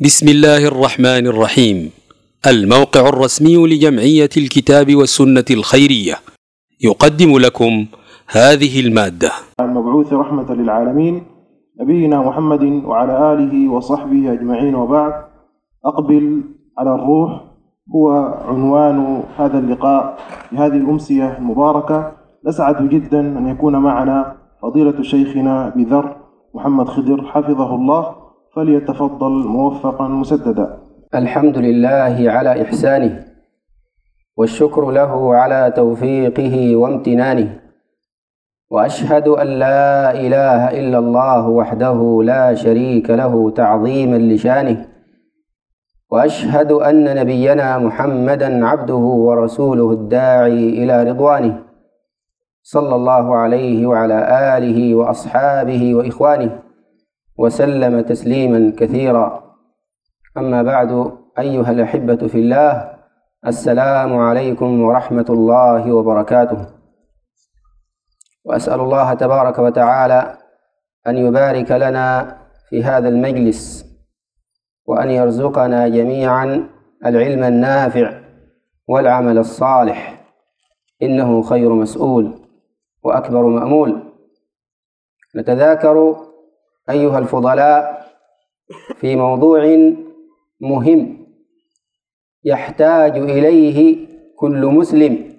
بسم الله الرحمن الرحيم. الموقع الرسمي لجمعية الكتاب والسنة الخيرية. يقدم لكم هذه المادة. المبعوث رحمة للعالمين. نبينا محمد وعلى آله وصحبه أجمعين وبعد. أقبل على الروح. هو عنوان هذا اللقاء في هذه الأمسية المباركة. نسعد جدا أن يكون معنا فضيلة شيخنا بذر محمد خضر حفظه الله. فليتفضل موفقا مسددا. الحمد لله على إحسانه والشكر له على توفيقه وامتنانه وأشهد أن لا إله إلا الله وحده لا شريك له تعظيما لشانه وأشهد أن نبينا محمدا عبده ورسوله الداعي إلى رضوانه صلى الله عليه وعلى آله وأصحابه وإخوانه. وسلم تسليما كثيرا. أما بعد أيها الأحبة في الله السلام عليكم ورحمة الله وبركاته. وأسأل الله تبارك وتعالى أن يبارك لنا في هذا المجلس وأن يرزقنا جميعا العلم النافع والعمل الصالح. إنه خير مسؤول وأكبر مأمول. نتذاكر أيها الفضلاء في موضوع مهم يحتاج إليه كل مسلم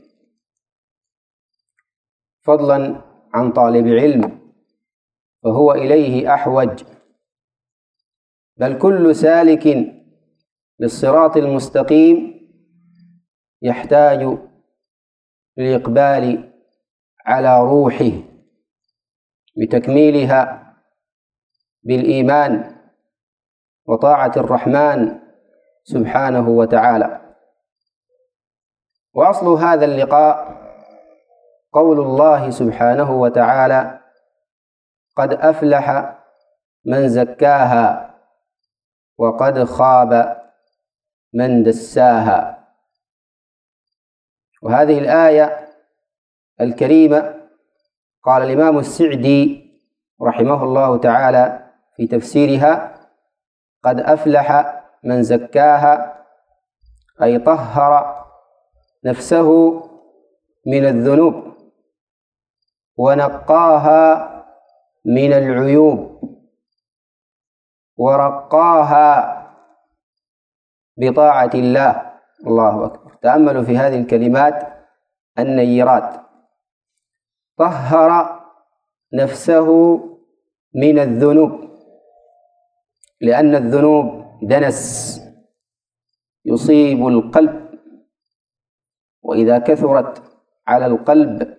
فضلا عن طالب علم فهو إليه أحوج. بل كل سالك للصراط المستقيم يحتاج للإقبال على روحه بتكميلها بالإيمان وطاعة الرحمن سبحانه وتعالى. وأصل هذا اللقاء قول الله سبحانه وتعالى قد أفلح من زكاها وقد خاب من دساها. وهذه الآية الكريمة قال الإمام السعدي رحمه الله تعالى في تفسيرها قد أفلح من زكاها أي طهر نفسه من الذنوب ونقاها من العيوب ورقاها بطاعة الله. الله أكبر. تأملوا في هذه الكلمات النيرات. طهر نفسه من الذنوب. لأن الذنوب دنس يصيب القلب. وإذا كثرت على القلب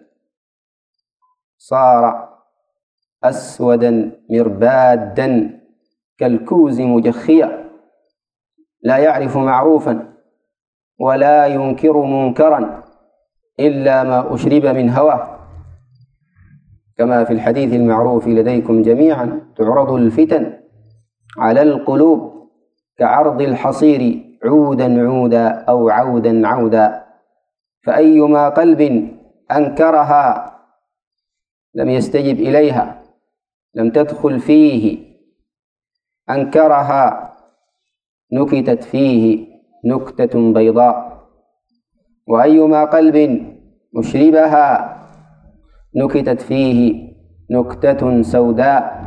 صار أسودا مربادا كالكوز مجخيا. لا يعرف معروفا ولا ينكر منكرا إلا ما أشرب من هواه. كما في الحديث المعروف لديكم جميعا تعرض الفتن على القلوب كعرض الحصير عودا عودا أو عودا عودا فأيما قلب أنكرها لم يستجب إليها لم تدخل فيه أنكرها نكتت فيه نكتة بيضاء. وأيما قلب أشربها نكتت فيه نكتة سوداء.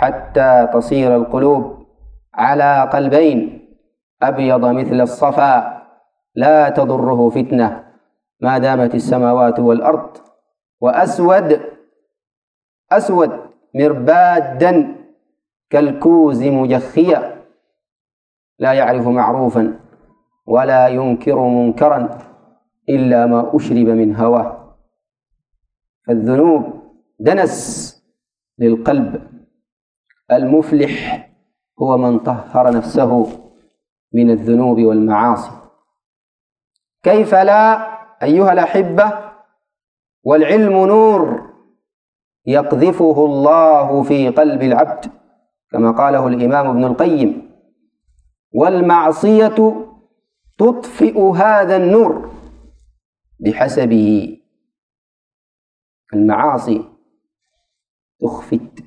حتى تصير القلوب على قلبين أبيض مثل الصفا لا تضره فتنة. ما دامت السماوات والأرض وأسود أسود مربادا كالكوز مجخيا لا يعرف معروفا ولا ينكر منكرا إلا ما أشرب من هواه. فالذنوب دنس للقلب. المفلح هو من طهر نفسه من الذنوب والمعاصي. كيف لا أيها الأحبة؟ والعلم نور يقذفه الله في قلب العبد كما قاله الإمام ابن القيم. والمعصية تطفئ هذا النور بحسبه. المعاصي تخفت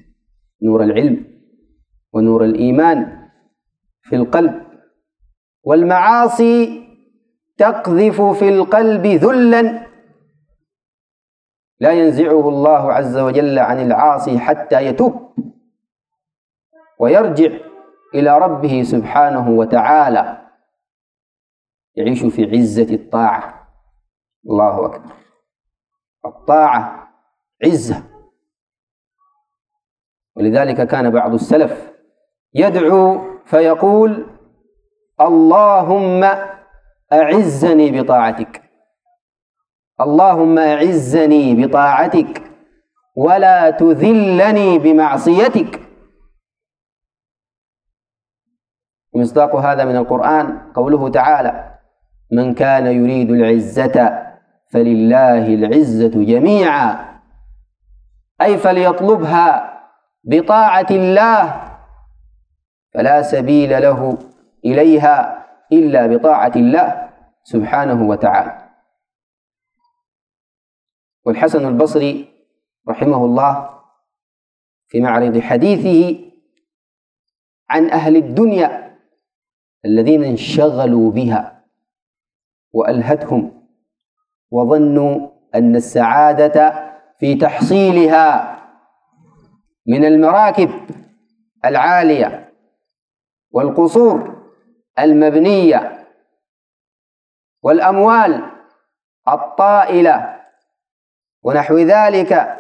نور العلم. ونور الإيمان في القلب. والمعاصي تقذف في القلب ذلا. لا ينزعه الله عز وجل عن العاصي حتى يتوب ويرجع إلى ربه سبحانه وتعالى. يعيش في عزة الطاعة. الله أكبر. الطاعة عزة. ولذلك كان بعض السلف يدعو فيقول اللهم أعزني بطاعتك. اللهم أعزني بطاعتك ولا تذلني بمعصيتك. ومصداق هذا من القرآن قوله تعالى من كان يريد العزة فلله العزة جميعا. أي فليطلبها بطاعة الله فلا سبيل له إليها إلا بطاعة الله سبحانه وتعالى. والحسن البصري رحمه الله في معرض حديثه عن أهل الدنيا الذين انشغلوا بها وألهتهم وظنوا أن السعادة في تحصيلها من المراكب العالية. والقصور المبنية والأموال الطائلة ونحو ذلك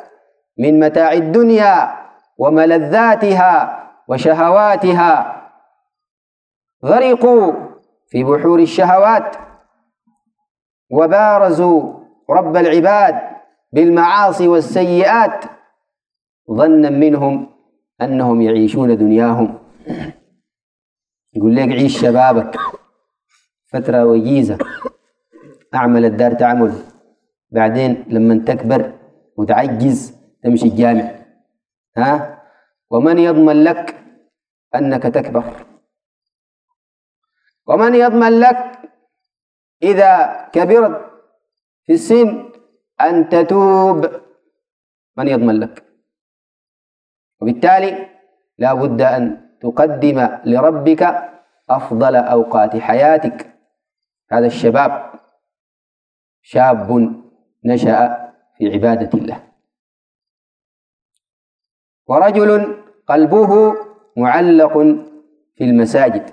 من متاع الدنيا وملذاتها وشهواتها. غرقوا في بحور الشهوات وبارزوا رب العباد بالمعاصي والسيئات. ظنا منهم أنهم يعيشون دنياهم. يقول لك عيش شبابك. فترة وجيزة. أعمل الدار تعمل. بعدين لما تكبر وتعجز تمشي الجامع. ها؟ ومن يضمن لك أنك تكبر. ومن يضمن لك إذا كبرت في السن أن تتوب. من يضمن لك؟ وبالتالي لا بد أن تقدم لربك أفضل أوقات حياتك. هذا الشباب شاب نشأ في عبادة الله. ورجل قلبه معلق في المساجد.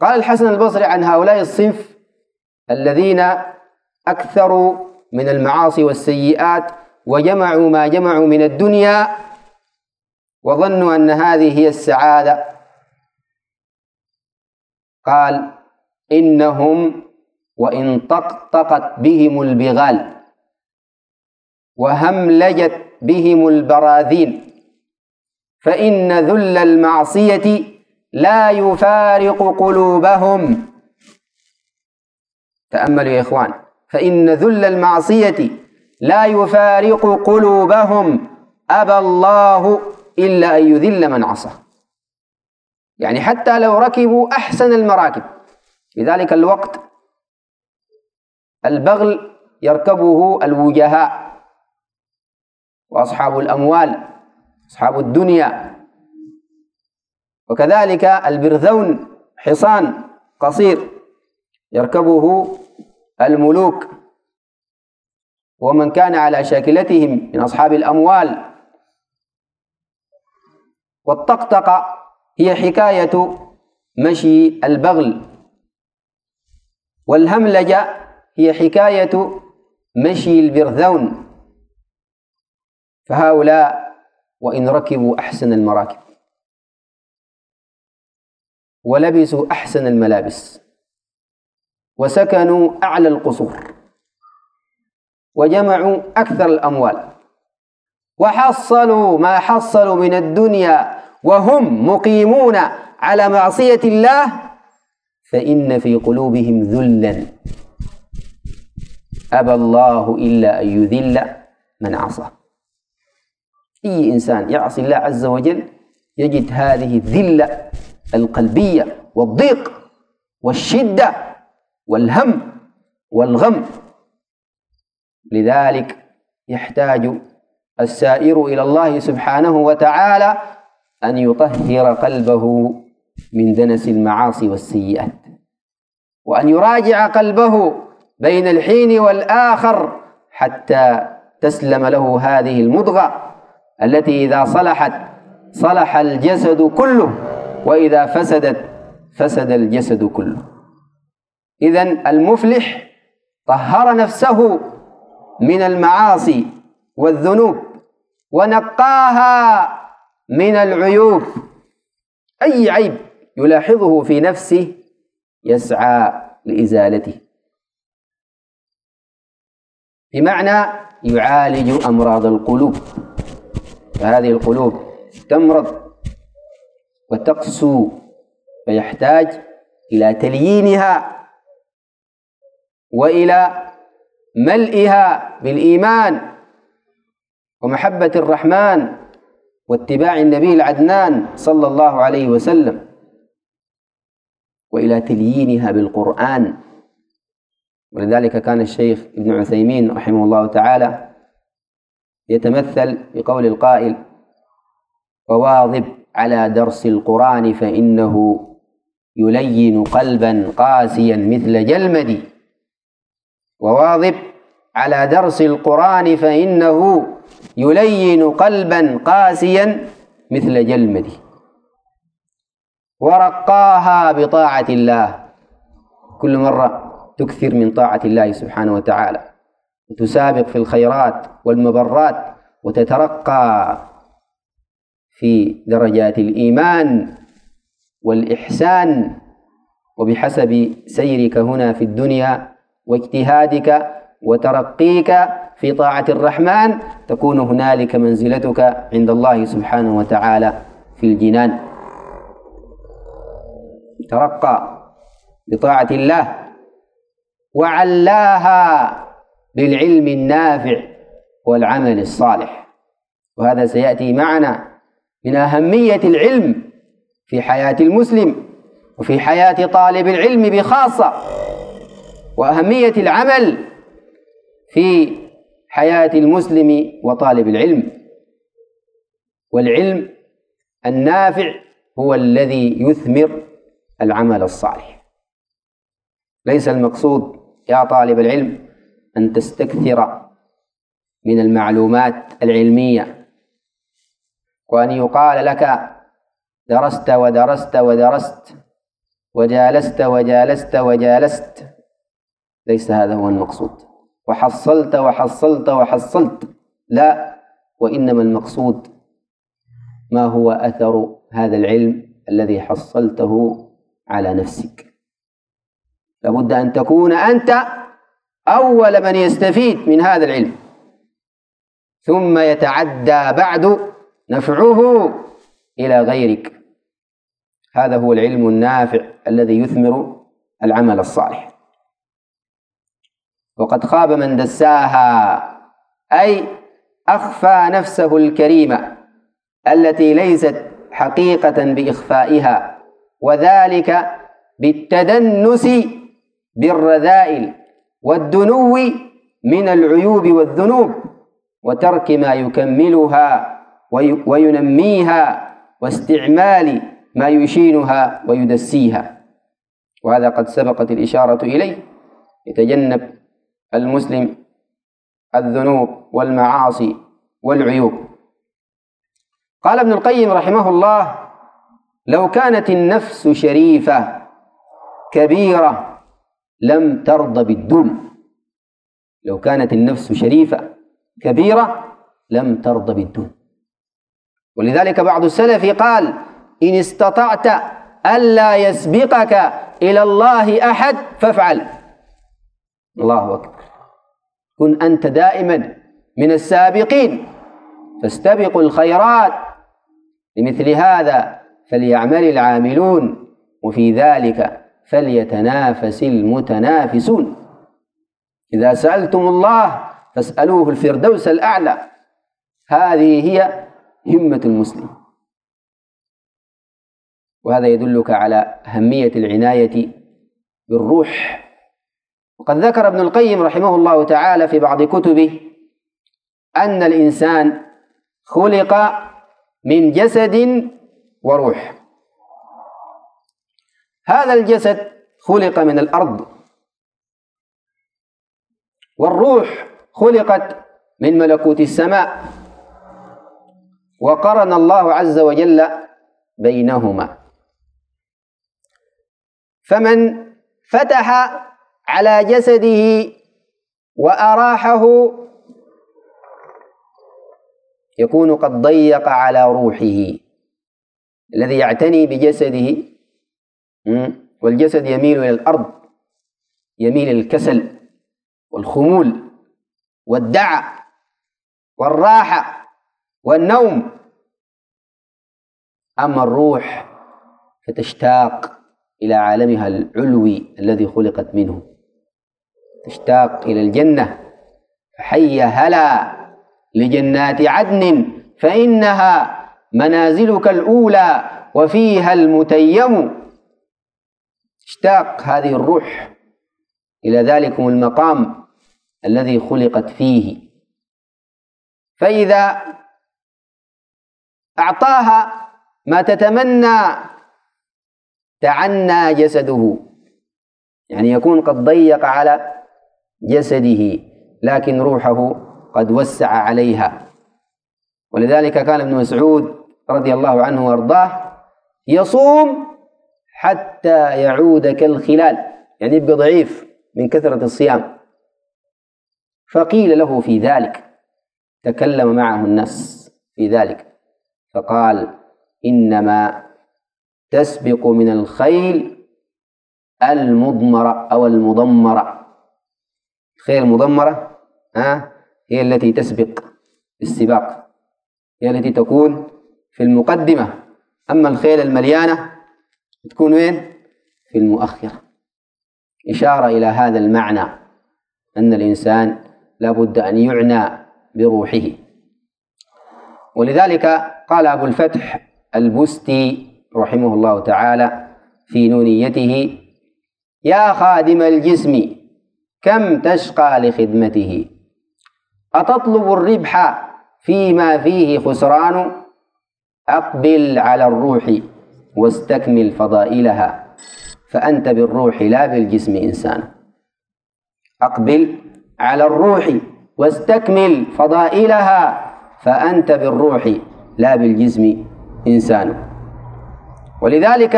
قال الحسن البصري عن هؤلاء الصنف الذين أكثروا من المعاصي والسيئات وجمعوا ما جمعوا من الدنيا وظنوا أن هذه هي السعادة. قال إنهم وإن طقطقت بهم البغال وهملجت بهم البراذين فإن ذل المعصية لا يفارق قلوبهم. تأملوا يا إخوان فإن ذل المعصية لا يفارق قلوبهم. أبى الله إلا أن يذل من عصى. يعني حتى لو ركبوا أحسن المراكب. في ذلك الوقت البغل يركبه الوجهاء وأصحاب الأموال أصحاب الدنيا. وكذلك البرذون حصان قصير يركبه الملوك. ومن كان على شاكلتهم من أصحاب الأموال والطقطقة هي حكاية مشي البغل. والهملجة هي حكاية مشي البرذون. فهؤلاء وإن ركبوا أحسن المراكب. ولبسوا أحسن الملابس. وسكنوا أعلى القصور. وجمعوا أكثر الأموال. وحصلوا ما حصلوا من الدنيا وهم مقيمون على معصية الله فإن في قلوبهم ذلا. أبى الله إلا أن يذل من عصى أي إنسان يعصي الله عز وجل يجد هذه الذلة القلبية والضيق والشدة والهم والغم. لذلك يحتاج السائر إلى الله سبحانه وتعالى أن يطهر قلبه من دنس المعاصي والسيئات وأن يراجع قلبه بين الحين والآخر حتى تسلم له هذه المضغة التي إذا صلحت صلح الجسد كله وإذا فسدت فسد الجسد كله. إذا المفلح طهر نفسه من المعاصي والذنوب. ونقاها من العيوب. أي عيب يلاحظه في نفسه يسعى لإزالته. بمعنى يعالج أمراض القلوب. فهذه القلوب تمرض وتقسو فيحتاج إلى تليينها وإلى ملئها بالإيمان. ومحبة الرحمن واتباع النبي العدنان صلى الله عليه وسلم وإلى تليينها بالقرآن. ولذلك كان الشيخ ابن عثيمين رحمه الله تعالى يتمثل بقول القائل وواظب على درس القرآن فإنه يلين قلبا قاسيا مثل جلمدي. وواظب على درس القرآن فإنه يلين قلبا قاسيا مثل جلمدي. ورقاها بطاعة الله. كل مرة تكثر من طاعة الله سبحانه وتعالى. وتسابق في الخيرات والمبرات. وتترقى في درجات الإيمان والإحسان. وبحسب سيرك هنا في الدنيا واجتهادك وترقيك في طاعة الرحمن تكون هنالك منزلتك عند الله سبحانه وتعالى في الجنان. ترقى بطاعة الله وعلاها بالعلم النافع والعمل الصالح. وهذا سيأتي معنا من أهمية العلم في حياة المسلم وفي حياة طالب العلم بخاصة. وأهمية العمل في حياة المسلم وطالب العلم. والعلم النافع هو الذي يثمر العمل الصالح. ليس المقصود يا طالب العلم أن تستكثر من المعلومات العلمية وأن يقال لك درست ودرست ودرست وجالست وجالست وجالست. ليس هذا هو المقصود. وحصلت وحصلت وحصلت. لا وإنما المقصود ما هو أثر هذا العلم الذي حصلته على نفسك. لابد أن تكون أنت أول من يستفيد من هذا العلم. ثم يتعدى بعد نفعه إلى غيرك. هذا هو العلم النافع الذي يثمر العمل الصالح. وقد خاب من دساها. أي أخفى نفسه الكريمة التي ليست حقيقة بإخفائها وذلك بالتدنس بالرذائل والدنو من العيوب والذنوب وترك ما يكملها وينميها واستعمال ما يشينها ويدسيها. وهذا قد سبقت الإشارة إليه. يتجنب المسلم الذنوب والمعاصي والعيوب. قال ابن القيم رحمه الله لو كانت النفس شريفة كبيرة لم ترضى بالدون لو كانت النفس شريفة كبيرة لم ترضى بالدون ولذلك بعض السلف قال إن استطعت ألا يسبقك إلى الله أحد فافعل. الله أكبر. كن أنت دائما من السابقين. فاستبقوا الخيرات. لمثل هذا فليعمل العاملون. وفي ذلك فليتنافس المتنافسون. إذا سألتم الله فاسألوه الفردوس الأعلى. هذه هي همة المسلم. وهذا يدلك على أهمية العناية بالروح. وقد ذكر ابن القيم رحمه الله تعالى في بعض كتبه أن الإنسان خلق من جسد وروح. هذا الجسد خلق من الأرض. والروح خلقت من ملكوت السماء. وقرن الله عز وجل بينهما. فمن فتح على جسده وأراحه يكون قد ضيق على روحه الذي يعتني بجسده والجسد يميل إلى الأرض يميل الكسل والخمول والدعى والراحة والنوم. أما الروح فتشتاق إلى عالمها العلوي الذي خلقت منه. تشتاق إلى الجنة. حي هلا لجنات عدن فإنها منازلك الأولى وفيها المتيم. تشتاق هذه الروح إلى ذلكم المقام الذي خلقت فيه. فإذا أعطاها ما تتمنى تعنى جسده. يعني يكون قد ضيق على جسده لكن روحه قد وسع عليها. ولذلك كان ابن مسعود رضي الله عنه وأرضاه يصوم حتى يعود كالخلال يعني يبقى ضعيف من كثرة الصيام. فقيل له في ذلك تكلم معه الناس في ذلك فقال إنما تسبق من الخيل المضمرة أو المضمرة. الخيل المضمرة ها هي التي تسبق السباق هي التي تكون في المقدمة. أما الخيل المليانة تكون وين؟ في المؤخرة. إشارة إلى هذا المعنى أن الإنسان لابد أن يعنى بروحه. ولذلك قال أبو الفتح البستي رحمه الله تعالى في نونيته يا خادم الجسم كم تشقى لخدمته؟ أتطلب الربح فيما فيه خسران؟ أقبل على الروح واستكمل فضائلها فأنت بالروح لا بالجسم إنسان. أقبل على الروح واستكمل فضائلها فأنت بالروح لا بالجسم إنسان. ولذلك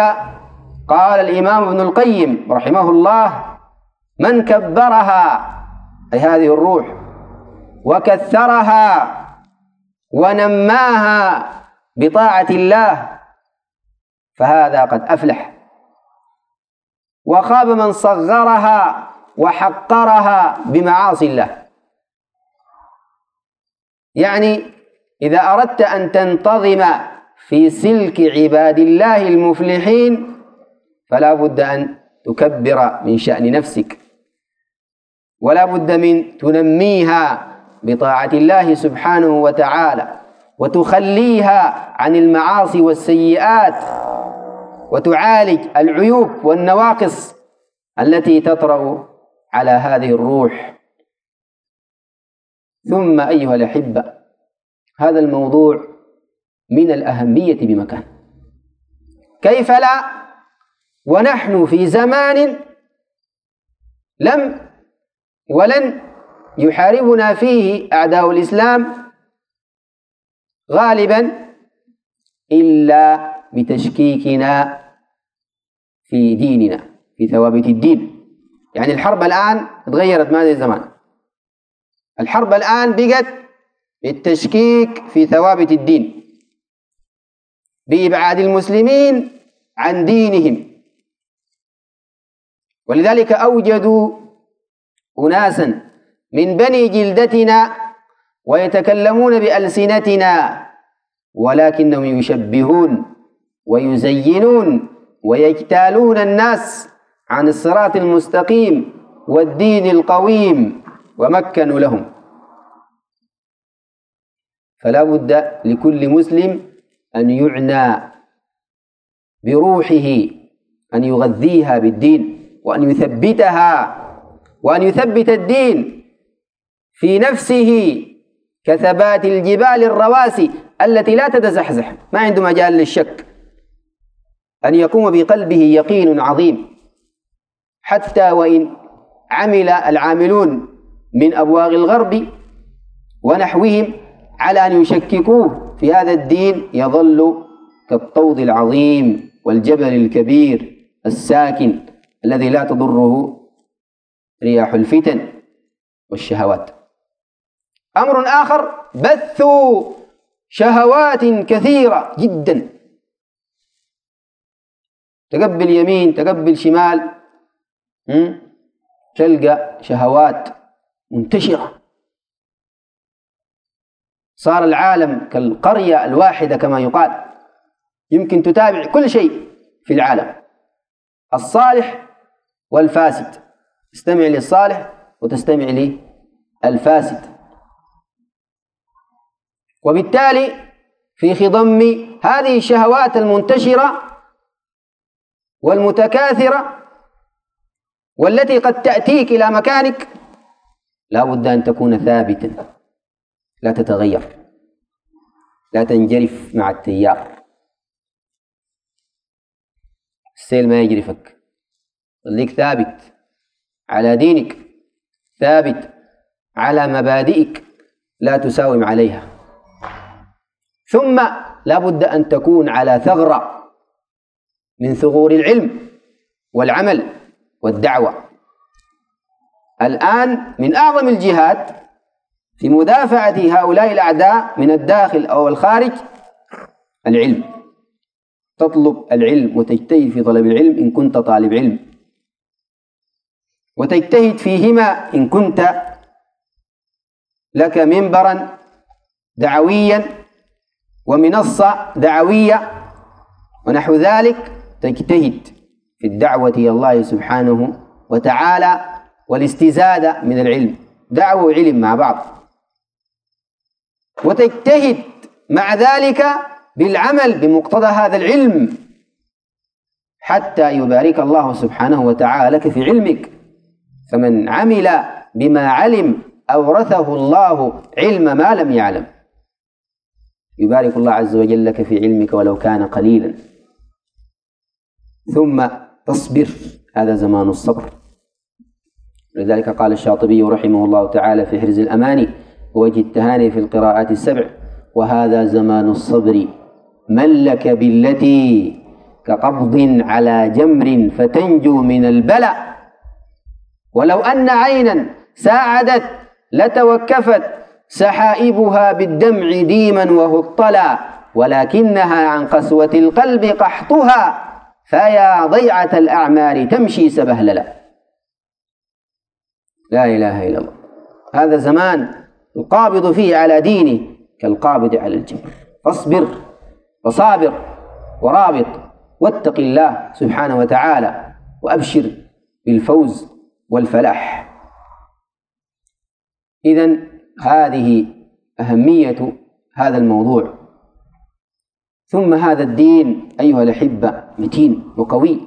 قال الإمام ابن القيم رحمه الله من كبرها أي هذه الروح وكثرها ونماها بطاعة الله فهذا قد أفلح. وخاب من صغرها وحقرها بمعاصي الله. يعني إذا أردت أن تنتظم في سلك عباد الله المفلحين فلا بد أن تكبر من شأن نفسك. ولا بد من تنميها بطاعة الله سبحانه وتعالى وتخليها عن المعاصي والسيئات وتعالج العيوب والنواقص التي تطرأ على هذه الروح. ثم أيها الأحبة هذا الموضوع من الأهمية بمكان. كيف لا؟ ونحن في زمان لم ولن يحاربنا فيه أعداء الإسلام غالبا إلا بتشكيكنا في ديننا في ثوابت الدين. يعني الحرب الآن تغيرت ما زي زمان الحرب الآن بقت بالتشكيك في ثوابت الدين بإبعاد المسلمين عن دينهم. ولذلك أوجدوا أناسا من بني جلدتنا ويتكلمون بألسنتنا ولكنهم يشبهون ويزينون ويجتالون الناس عن الصراط المستقيم والدين القويم ومكنوا لهم. فلا بد لكل مسلم أن يعنى بروحه أن يغذيها بالدين وأن يثبتها وأن يثبت الدين في نفسه كثبات الجبال الرواسي التي لا تتزحزح. ما عنده مجال للشك. أن يقوم بقلبه يقين عظيم. حتى وإن عمل العاملون من أبواغ الغرب ونحوهم على أن يشككوه في هذا الدين يظل كالطود العظيم والجبل الكبير الساكن الذي لا تضره رياح الفتن والشهوات. أمر آخر بث شهوات كثيرة جدا. تقبل يمين تقبل شمال تلقى شهوات منتشرة. صار العالم كالقرية الواحدة كما يقال. يمكن تتابع كل شيء في العالم. الصالح والفاسد. تستمع للصالح وتستمع للفاسد. وبالتالي في خضم هذه الشهوات المنتشرة والمتكاثرة والتي قد تأتيك إلى مكانك لا بد أن تكون ثابتا. لا تتغير. لا تنجرف مع التيار. السيل ما يجرفك. خليك ثابت. على دينك ثابت على مبادئك لا تساوم عليها. ثم لا بد أن تكون على ثغرة من ثغور العلم والعمل والدعوة. الآن من أعظم الجهات في مدافعة هؤلاء الأعداء من الداخل أو الخارج العلم. تطلب العلم وتجتهد في طلب العلم إن كنت طالب علم. وتجتهد فيهما إن كنت لك منبرا دعويا ومنصة دعوية ونحو ذلك تجتهد في الدعوة إلى الله سبحانه وتعالى والاستزادة من العلم. دعوة وعلم مع بعض. وتجتهد مع ذلك بالعمل بمقتضى هذا العلم حتى يبارك الله سبحانه وتعالى لك في علمك. فمن عمل بما علم أورثه الله علم ما لم يعلم. يبارك الله عز وجل لك في علمك ولو كان قليلا. ثم تصبر هذا زمان الصبر. لذلك قال الشاطبي رحمه الله تعالى في حرز الأماني ووجه التهاني في القراءات السبع وهذا زمان الصبر. من لك بالتي كقبض على جمر فتنجو من البلاء؟ ولو أن عينا ساعدت لتوكفت سحائبها بالدمع ديما وهطلا ولكنها عن قسوة القلب قحطها فيا ضيعة الأعمار تمشي سبهللا. لا إله إلا الله. هذا زمان القابض فيه على دينه كالقابض على الجمر فاصبر وصابر ورابط واتق الله سبحانه وتعالى وأبشر بالفوز والفلاح. إذا هذه أهمية هذا الموضوع. ثم هذا الدين أيها الأحبة متين وقوي.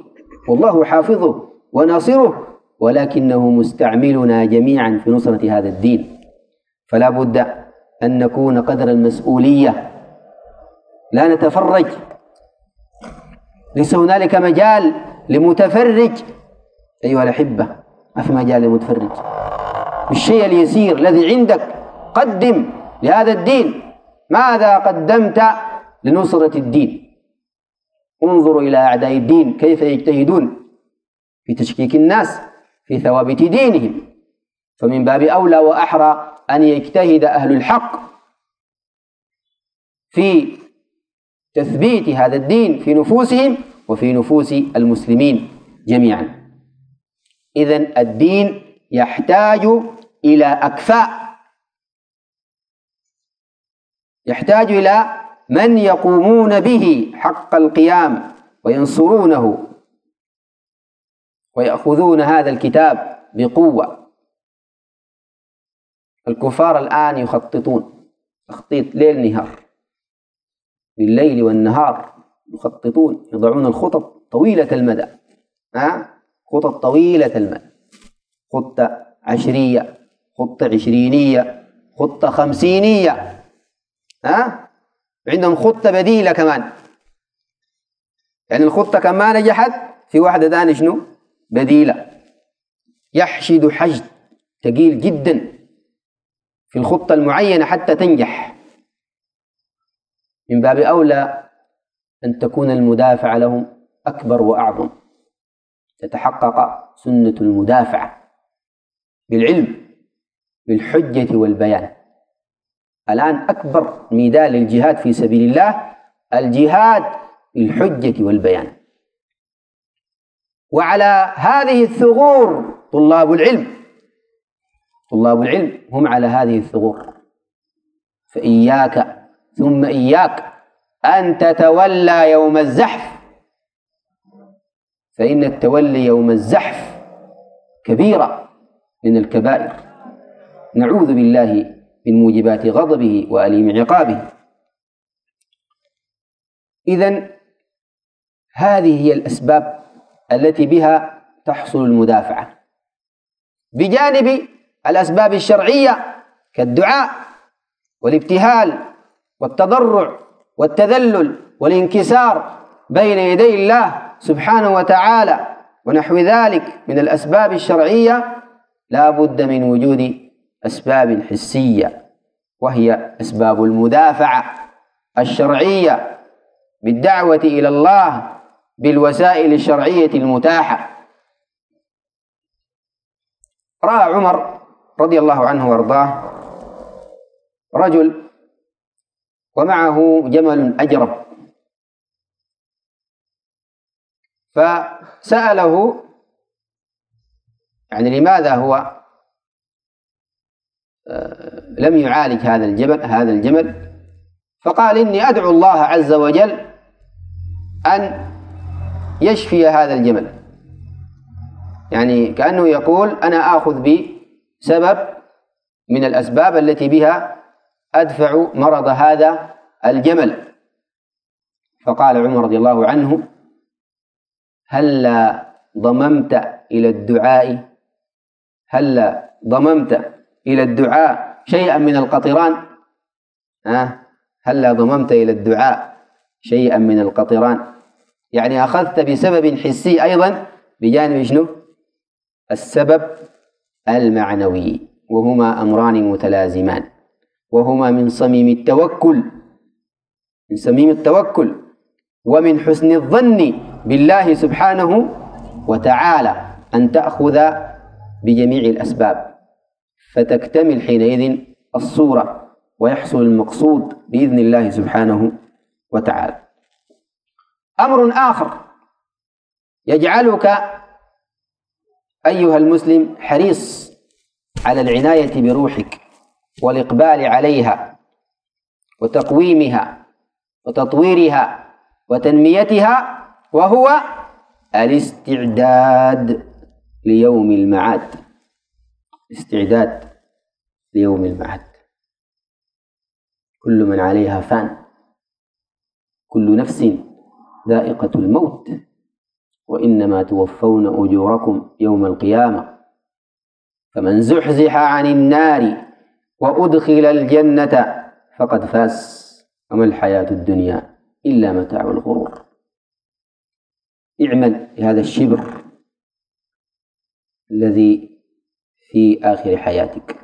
والله حافظه وناصره ولكنه مستعملنا جميعا في نصرة هذا الدين. فلا بد أن نكون قدر المسؤولية. لا نتفرج. ليس هنالك مجال لمتفرج أيها الأحبة. ما في مجال لمتفرج بالشيء اليسير الذي عندك قدم لهذا الدين. ماذا قدمت لنصرة الدين؟ انظروا إلى أعداء الدين كيف يجتهدون في تشكيك الناس في ثوابت دينهم. فمن باب أولى وأحرى أن يجتهد أهل الحق في تثبيت هذا الدين في نفوسهم وفي نفوس المسلمين جميعا. إذا الدين يحتاج إلى أكفاء. يحتاج إلى من يقومون به حق القيام وينصرونه ويأخذون هذا الكتاب بقوة. الكفار الآن يخططون تخطيط ليل نهار بالليل والنهار يخططون يضعون الخطط طويلة المدى ها؟ خطط طويلة المدى خطة عشرية خطة عشرينية خطة خمسينية. ها؟ عندهم خطة بديلة كمان. يعني الخطة كان ما نجحت في واحدة ثانية شنو؟ بديلة. يحشد حشد ثقيل جدا في الخطة المعينة حتى تنجح. من باب أولى أن تكون المدافع لهم أكبر وأعظم. تتحقق سنة المدافعة بالعلم بالحجة والبيان. الآن أكبر ميدان للجهاد في سبيل الله الجهاد بالحجة والبيان. وعلى هذه الثغور طلاب العلم طلاب العلم هم على هذه الثغور. فإياك ثم إياك أن تتولى يوم الزحف. فإن التولي يوم الزحف كبيرة من الكبائر. نعوذ بالله من موجبات غضبه وأليم عقابه. إذا هذه هي الأسباب التي بها تحصل المدافعة. بجانب الأسباب الشرعية كالدعاء والابتهال والتضرع والتذلل والانكسار بين يدي الله سبحانه وتعالى ونحو ذلك من الأسباب الشرعية لا بد من وجود أسباب حسية وهي أسباب المدافعة الشرعية بالدعوة إلى الله بالوسائل الشرعية المتاحة. رأى عمر رضي الله عنه وأرضاه رجل ومعه جمل أجرب. فسأله يعني لماذا هو آه، لم يعالج هذا الجبل هذا الجمل؟ فقال إني أدعو الله عز وجل أن يشفي هذا الجمل. يعني كأنه يقول أنا آخذ بسبب من الأسباب التي بها أدفع مرض هذا الجمل. فقال عمر رضي الله عنه هلا ضممت إلى الدعاء؟ هلا ضممت إلى الدعاء شيئا من القطران؟ ها؟ هلا ضممت إلى الدعاء شيئا من القطران؟ يعني أخذت بسبب حسي أيضا بجانب شنو؟ السبب المعنوي وهما أمران متلازمان وهما من صميم التوكل من صميم التوكل ومن حسن الظن بالله سبحانه وتعالى أن تأخذ بجميع الأسباب فتكتمل حينئذ الصورة ويحصل المقصود بإذن الله سبحانه وتعالى. أمر آخر يجعلك أيها المسلم حريص على العناية بروحك والإقبال عليها وتقويمها وتطويرها وتنميتها وهو الاستعداد ليوم المعاد. استعداد ليوم المعاد. كل من عليها فان. كل نفس ذائقة الموت. وإنما توفون أجوركم يوم القيامة. فمن زحزح عن النار وأدخل الجنة فقد فاز. وما الحياة الدنيا إلا متاع الغرور. اعمل بهذا الشبر الذي في آخر حياتك.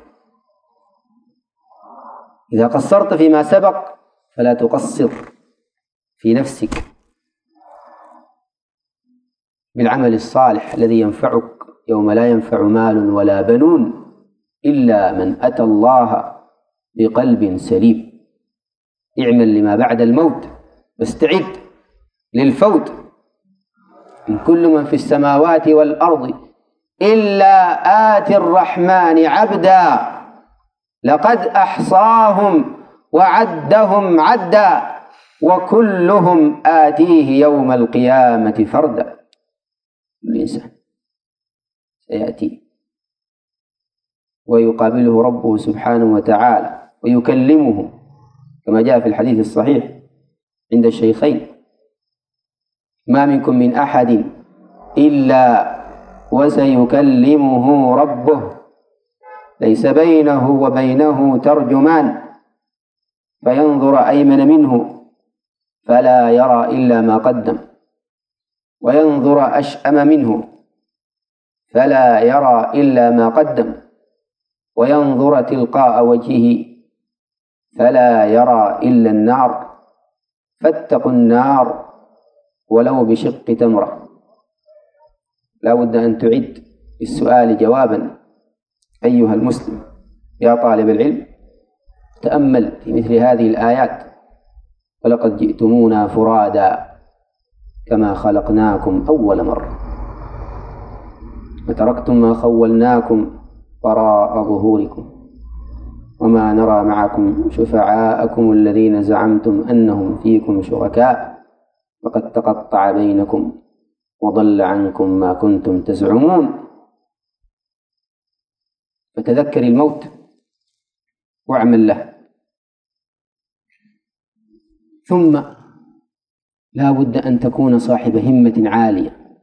إذا قصرت فيما سبق فلا تقصر في نفسك بالعمل الصالح الذي ينفعك. يوم لا ينفع مال ولا بنون إلا من أتى الله بقلب سليم. اعمل لما بعد الموت واستعد للفوت. من كل من في السماوات والأرض. إلا آتي الرحمن عبدا. لقد أحصاهم وعدهم عدا. وكلهم آتيه يوم القيامة فردا. الإنسان سيأتي. ويقابله ربه سبحانه وتعالى. ويكلمه. كما جاء في الحديث الصحيح عند الشيخين. ما منكم من أحد إلا وسيكلمه ربه. ليس بينه وبينه ترجمان. فينظر أيمن منه فلا يرى إلا ما قدم. وينظر أشأم منه فلا يرى إلا ما قدم. وينظر تلقاء وجهه فلا يرى إلا النار. فاتقوا النار ولو بشق تمرة. لا بد أن تعد للسؤال جوابا. أيها المسلم يا طالب العلم تأمل في مثل هذه الآيات. ولقد جئتمونا فرادا كما خلقناكم أول مرة. وتركتم ما خولناكم وراء ظهوركم. وما نرى معكم شفعاءكم الذين زعمتم أنهم فيكم شركاء. وقد تقطع بينكم وضل عنكم ما كنتم تزعمون. فتذكر الموت واعمل له. ثم لا بد أن تكون صاحب همة عالية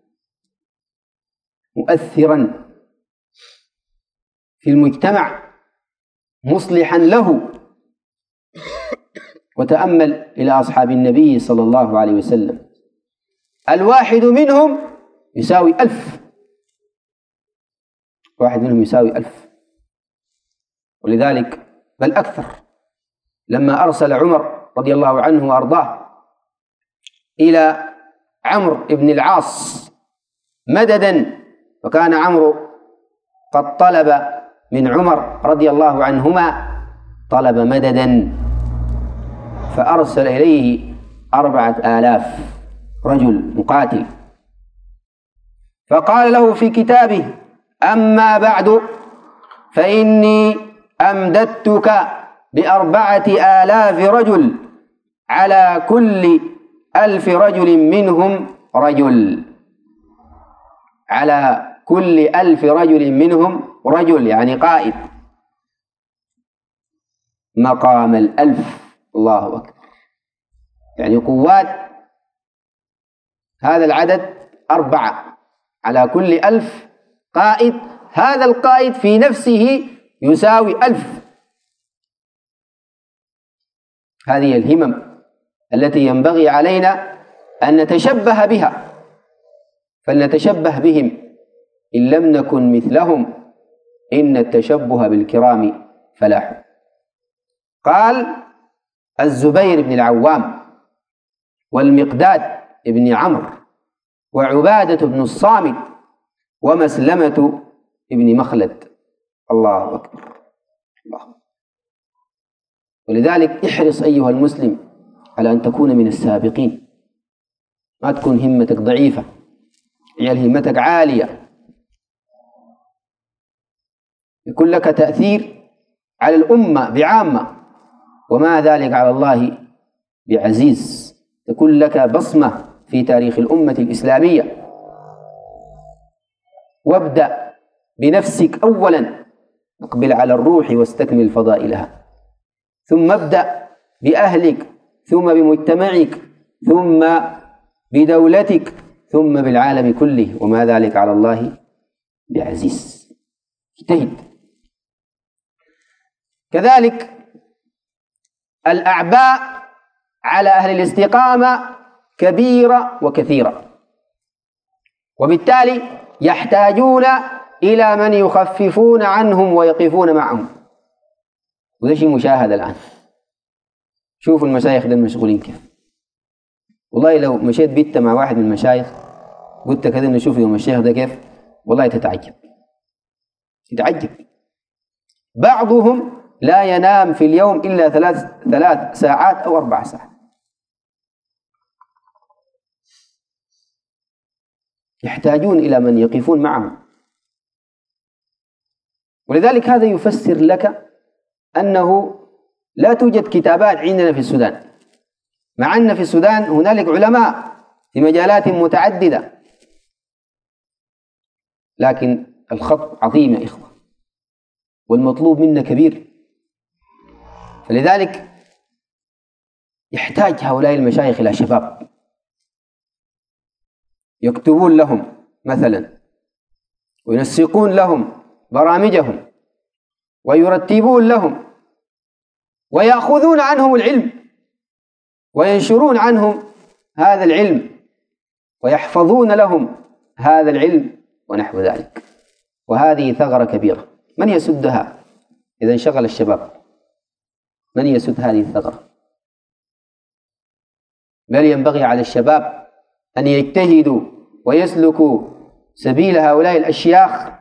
مؤثرا في المجتمع مصلحا له. وتأمل إلى أصحاب النبي صلى الله عليه وسلم. الواحد منهم يساوي ألف. واحد منهم يساوي ألف. ولذلك بل أكثر. لما أرسل عمر رضي الله عنه وأرضاه إلى عمرو بن العاص مددا وكان عمرو قد طلب من عمر رضي الله عنهما طلب مددا. فأرسل إليه أربعة آلاف رجل مقاتل. فقال له في كتابه أما بعد فإني أمددتك بأربعة آلاف رجل على كل ألف رجل منهم رجل. على كل ألف رجل منهم رجل يعني قائد. مقام الألف. الله أكبر. يعني قوات هذا العدد أربعة. على كل ألف قائد هذا القائد في نفسه يساوي ألف. هذه الهمم التي ينبغي علينا أن نتشبه بها. فلنتشبه بهم. إن لم نكن مثلهم إن التشبه بالكرام فلاح قال الزبير بن العوام والمقداد بن عمرو وعبادة بن الصامت ومسلمة بن مخلد. الله أكبر. الله. ولذلك احرص أيها المسلم على أن تكون من السابقين. ما تكون همتك ضعيفة. عيال همتك عالية. يكون لك تأثير على الأمة بعامة. وما ذلك على الله بعزيز. تكون لك بصمة في تاريخ الأمة الإسلامية. وابدأ بنفسك أولا. اقبل على الروح واستكمل فضائلها. ثم ابدأ بأهلك ثم بمجتمعك ثم بدولتك ثم بالعالم كله. وما ذلك على الله بعزيز. اجتهد. كذلك الأعباء على أهل الاستقامة كبيرة وكثيرة. وبالتالي يحتاجون إلى من يخففون عنهم ويقفون معهم. وده شيء مشاهد الآن. شوفوا المشايخ ده المشغولين كيف. والله لو مشيت بيت مع واحد من المشايخ قلت كذا نشوف يوم الشيخ ده كيف والله تتعجب. تتعجب. بعضهم لا ينام في اليوم إلا ثلاث ثلاث ساعات أو أربع ساعات. يحتاجون إلى من يقفون معهم. ولذلك هذا يفسر لك أنه لا توجد كتابات عندنا في السودان. مع أن في السودان هنالك علماء في مجالات متعددة. لكن الخط عظيم يا إخوة والمطلوب منا كبير. فلذلك يحتاج هؤلاء المشايخ إلى شباب يكتبون لهم مثلا وينسقون لهم برامجهم ويرتبون لهم ويأخذون عنهم العلم وينشرون عنهم هذا العلم ويحفظون لهم هذا العلم ونحو ذلك. وهذه ثغرة كبيرة. من يسدها إذا انشغل الشباب؟ من يسد هذه الثغرة؟ بل ينبغي على الشباب أن يجتهدوا ويسلكوا سبيل هؤلاء الأشياخ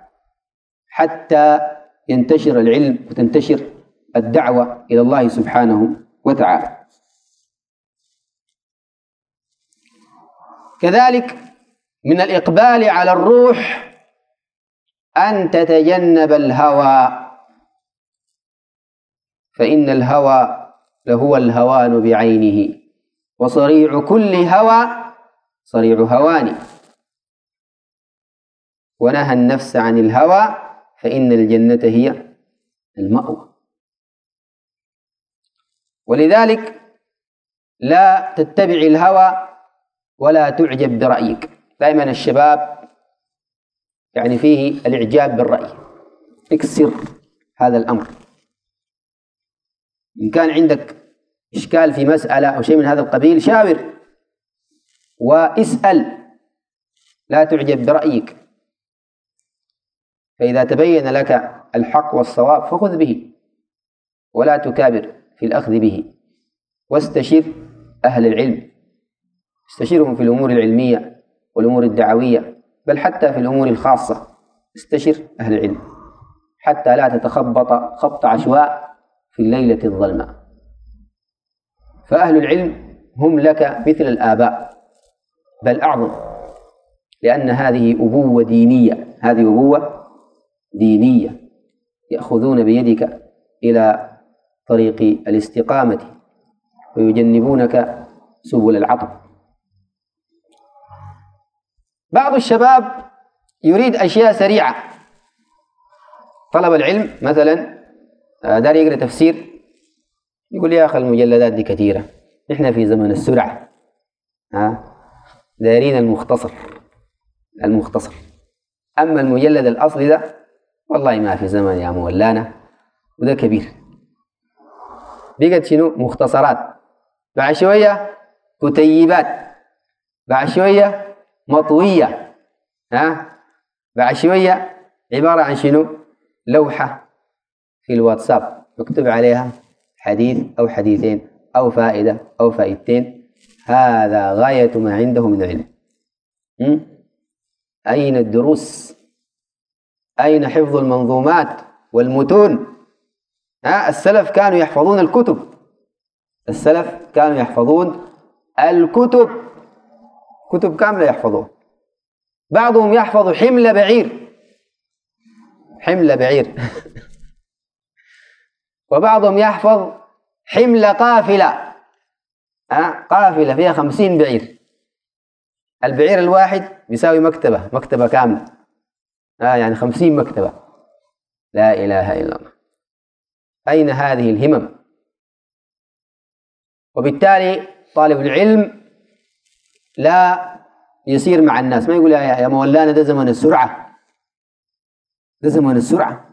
حتى ينتشر العلم وتنتشر الدعوة إلى الله سبحانه وتعالى. كذلك من الإقبال على الروح أن تتجنب الهوى فإن الهوى لهو الهوان بعينه وصريع كل هوى صريع هوان ونهى النفس عن الهوى فإن الجنة هي المأوى. ولذلك لا تتبع الهوى ولا تعجب برأيك. دائما الشباب يعني فيه الإعجاب بالرأي. اكسر هذا الأمر. إن كان عندك إشكال في مسألة أو شيء من هذا القبيل شاور واسأل. لا تعجب برأيك. فإذا تبين لك الحق والصواب فخذ به ولا تكابر في الأخذ به. واستشر أهل العلم. استشرهم في الأمور العلمية والأمور الدعوية بل حتى في الأمور الخاصة. استشر أهل العلم. حتى لا تتخبط خبط عشواء في الليلة الظلماء فأهل العلم هم لك مثل الآباء بل أعظم لأن هذه أبوة دينية. هذه أبوة دينية يأخذون بيدك إلى طريق الاستقامة ويجنبونك سبل العطب بعض الشباب يريد أشياء سريعة. طلب العلم مثلا آه، دار يقرأ تفسير يقول يا أخي المجلدات دي كثيرة إحنا في زمن السرعة ها؟ دايرين المختصر المختصر. أما المجلد الأصلي ده والله ما في زمن يا مولانا وده كبير. بقت شنو؟ مختصرات. بعد شوية كتيبات بعد شوية مطوية ها؟ بعد شوية عبارة عن شنو؟ لوحة. في الواتساب مكتوب عليها حديث أو حديثين أو فائدة أو فائدتين. هذا غاية ما عنده من علم. أين الدروس؟ أين حفظ المنظومات والمتون؟ ها السلف كانوا يحفظون الكتب. السلف كانوا يحفظون الكتب. كتب كاملة يحفظون. بعضهم يحفظ حمل بعير. حمل بعير. وبعضهم يحفظ حمل قافلة. ها؟ قافلة فيها خمسين بعير. البعير الواحد يساوي مكتبة. مكتبة كاملة. آه يعني خمسين مكتبة. لا إله إلا الله. أين هذه الهمم؟ وبالتالي طالب العلم لا يسير مع الناس. ما يقول يا مولانا ده زمن السرعة. ده زمن السرعة.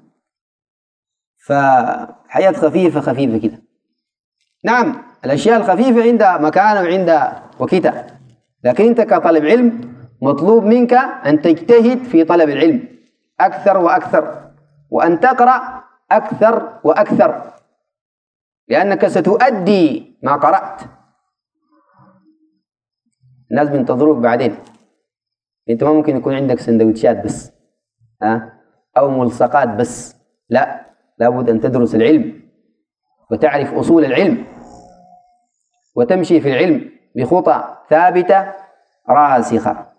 فحياة خفيفة خفيفة كده. نعم الأشياء الخفيفة عندها مكان وعندها وقتها لكن أنت كطالب علم مطلوب منك أن تجتهد في طلب العلم أكثر وأكثر وأن تقرأ أكثر وأكثر. لأنك ستؤدي ما قرأت. الناس بينتظروك بعدين. أنت ما ممكن يكون عندك سندوتشات بس ها؟ أو ملصقات بس. لا. لابد أن تدرس العلم وتعرف أصول العلم وتمشي في العلم بخطى ثابتة راسخة.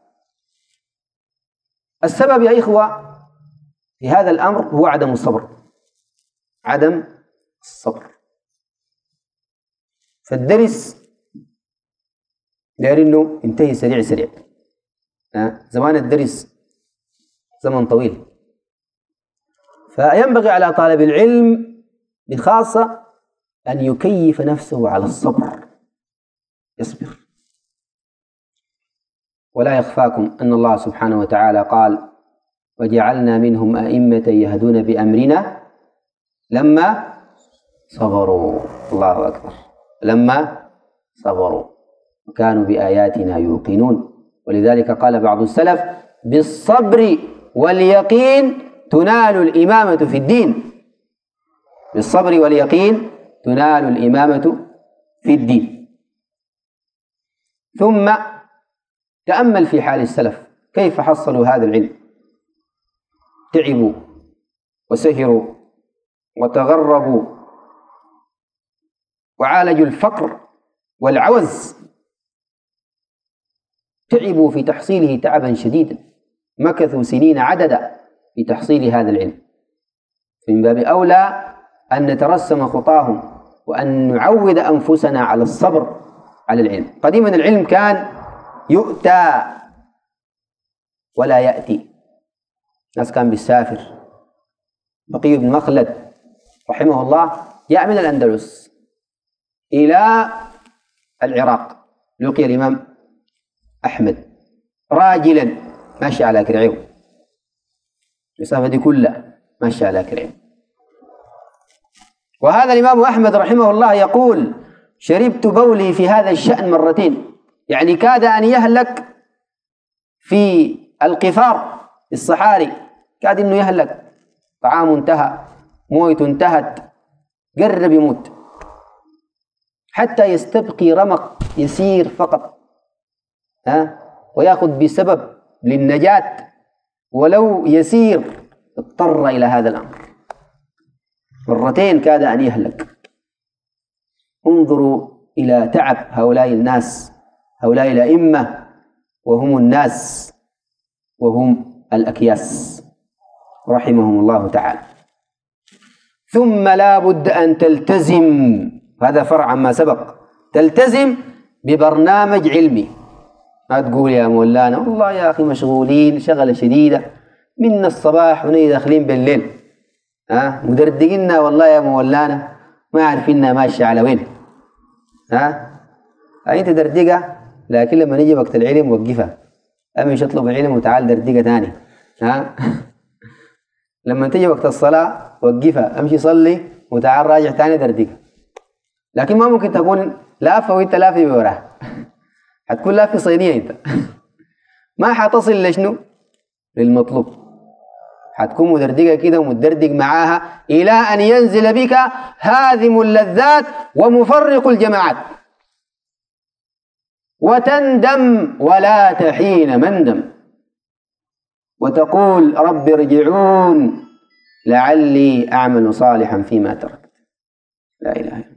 السبب يا إخوة في هذا الأمر هو عدم الصبر. عدم الصبر. فالدرس داير إنه ينتهي سريع سريع؟ زمان الدرس زمن طويل. فينبغي على طالب العلم بخاصة أن يكيف نفسه على الصبر. يصبر ولا يخفاكم أن الله سبحانه وتعالى قال وجعلنا منهم أئمة يهدون بأمرنا لما صبروا. الله أكبر. لما صبروا. وكانوا بآياتنا يوقنون. ولذلك قال بعض السلف بالصبر واليقين تنال الإمامة في الدين. بالصبر واليقين تنال الإمامة في الدين. ثم تأمل في حال السلف. كيف حصلوا هذا العلم؟ تعبوا وسهروا وتغربوا وعالجوا الفقر والعوز. تعبوا في تحصيله تعبا شديدا. مكثوا سنين عددا. في تحصيل هذا العلم. من باب أولى أن نترسم خطاهم وأن نعود أنفسنا على الصبر على العلم. قديما العلم كان يؤتى ولا يأتي. الناس كان بيسافر. بقي بن مخلد رحمه الله من الأندلس إلى العراق. لقي الإمام أحمد راجلا ماشي على كرعيه. المسافة دي كلها ماشي على كرعيه وهذا الإمام أحمد رحمه الله يقول شربت بولي في هذا الشأن مرتين. يعني كاد أن يهلك في القفار الصحاري كاد أنه يهلك. طعامه انتهى مويته انتهت قرب يموت. حتى يستبقي رمق يسير فقط ها؟ ويأخذ بسبب للنجاة. ولو يسير اضطر إلى هذا الأمر. مرتين كاد أن يهلك. انظروا إلى تعب هؤلاء الناس هؤلاء الأئمة وهم الناس وهم الأكياس. رحمهم الله تعالى. ثم لا بد أن تلتزم. هذا فرع عما سبق. تلتزم ببرنامج علمي. ما تقول يا مولانا والله يا أخي مشغولين شغلة شديدة. من الصباح وني داخلين بالليل. ها؟ مدردقنا والله يا مولانا ما عارفين ماشية على وين. ها؟ أنت دردقة لكن لما نجي وقت العلم وقفها أمشي اطلب العلم وتعال دردقة ثاني ها؟ لما تجي وقت الصلاة وقفها أمشي صلي وتعال راجع ثاني دردقة. لكن ما ممكن تكون لافة وانت لافي بوراه حتكون لافي صينية أنت. ما حتصل لشنو للمطلوب. حتكون مدردقة كده ومتدردق معاها إلى أن ينزل بك هاذم اللذات ومفرق الجماعات. وتندم ولا تحين مندم وتقول رب ارجعون لعلي أعمل صالحا فيما تركت. لا إله إلا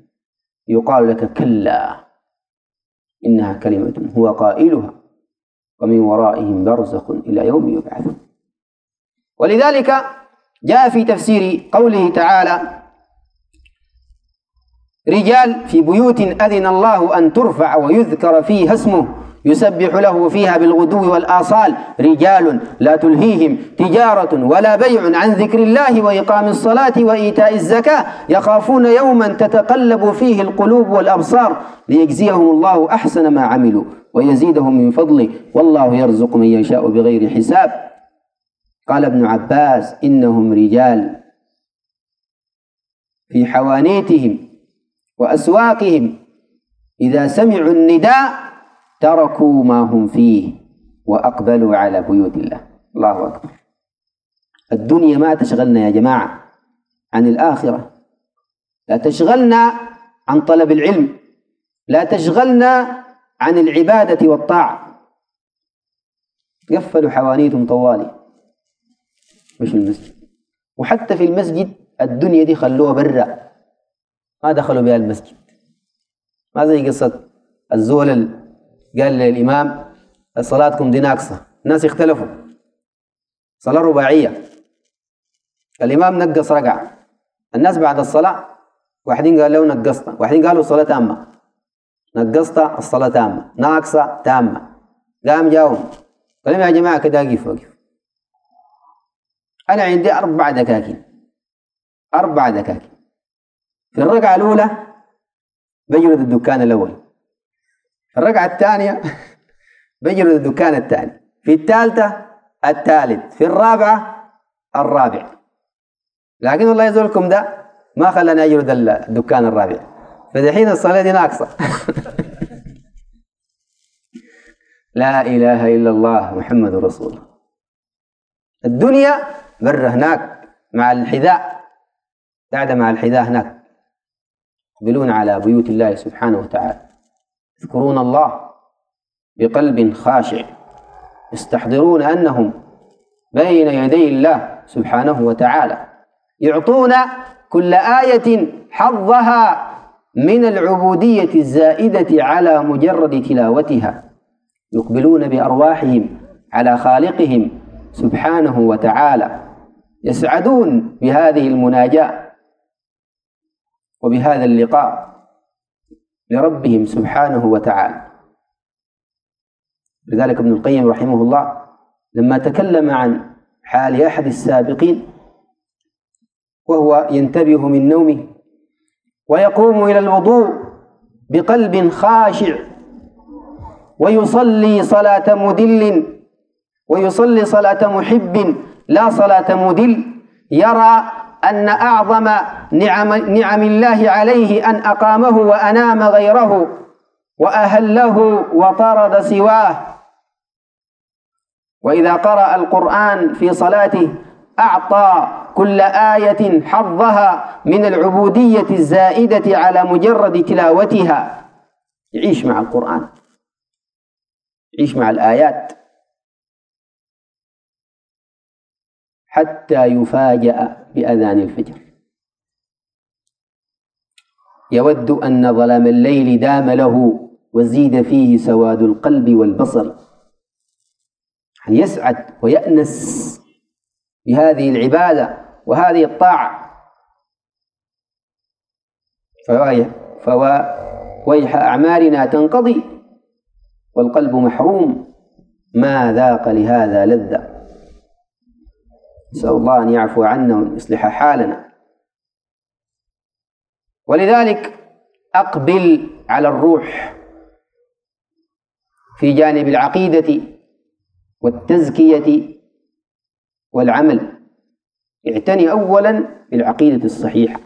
يقال لك كلا. إنها كلمة هو قائلها ومن ورائهم برزخ إلى يوم يبعثون. ولذلك جاء في تفسير قوله تعالى رجال في بيوت أذن الله أن ترفع ويذكر فيها اسمه يسبح له فيها بالغدو والآصال رجال لا تلهيهم تجارة ولا بيع عن ذكر الله وإقام الصلاة وإيتاء الزكاة. يخافون يوما تتقلب فيه القلوب والأبصار. ليجزيهم الله أحسن ما عملوا ويزيدهم من فضله. والله يرزق من يشاء بغير حساب. قال ابن عباس إنهم رجال. في حوانيتهم وأسواقهم إذا سمعوا النداء تركوا ما هم فيه وأقبلوا على بيوت الله. الله أكبر. الدنيا ما تشغلنا يا جماعة عن الآخرة. لا تشغلنا عن طلب العلم. لا تشغلنا عن العبادة والطاعة. قفلوا حوانيتهم طوالي. مش المسجد. وحتى في المسجد الدنيا دي خلوها برا. ما دخلوا بها المسجد. ما زي قصة الزول قال للإمام صلاتكم دي ناقصة الناس اختلفوا. صلاة رباعية. الإمام نقص ركعة. الناس بعد الصلاة واحدين قالوا نقصنا واحدين قالوا الصلاة تامة. نقصت الصلاة تامة. ناقصة تامة. قام جاهم قال يا جماعة كده أقف وقف أنا عندي أربع دكاكين. أربع دكاكين. في الركعة الأولى بجرد الدكان الأول. في الركعة الثانية بجرد الدكان الثاني. في الثالثة الثالث في الرابعة الرابع. لكن الله يزولكم ده ما خلاني أجرد الدكان الرابع. فدحين الصلاة دي ناقصة. لا إله إلا الله محمد رسول الله. الدنيا برا هناك مع الحذاء قاعدة مع الحذاء هناك. يقبلون على بيوت الله سبحانه وتعالى. يذكرون الله بقلب خاشع يستحضرون أنهم بين يدي الله سبحانه وتعالى يعطون كل آية حظها من العبودية الزائدة على مجرد تلاوتها يقبلون بأرواحهم على خالقهم سبحانه وتعالى يسعدون بهذه المناجاة وبهذا اللقاء. لربهم سبحانه وتعالى. لذلك ابن القيم رحمه الله لما تكلم عن حال أحد السابقين وهو ينتبه من نومه ويقوم إلى الوضوء بقلب خاشع ويصلي صلاة مدل ويصلي صلاة محب لا صلاة مدل يرى أن أعظم نعم, نعم الله عليه أن أقامه وأنام غيره وأهله وطرد سواه. وإذا قرأ القرآن في صلاته أعطى كل آية حظها من العبودية الزائدة على مجرد تلاوتها. يعيش مع القرآن. يعيش مع الآيات. حتى يفاجأ بأذان الفجر. يود أن ظلام الليل دام له وزيد فيه سواد القلب والبصر. أن يسعد ويأنس بهذه العبادة وهذه الطاعة؟ فويح أعمالنا تنقضي والقلب محروم. ما ذاق لهذا لذة؟ نسأل الله أن يعفو عنا ويصلح حالنا. ولذلك أقبل على الروح في جانب العقيدة والتزكية والعمل. اعتني أولا بالعقيدة الصحيحة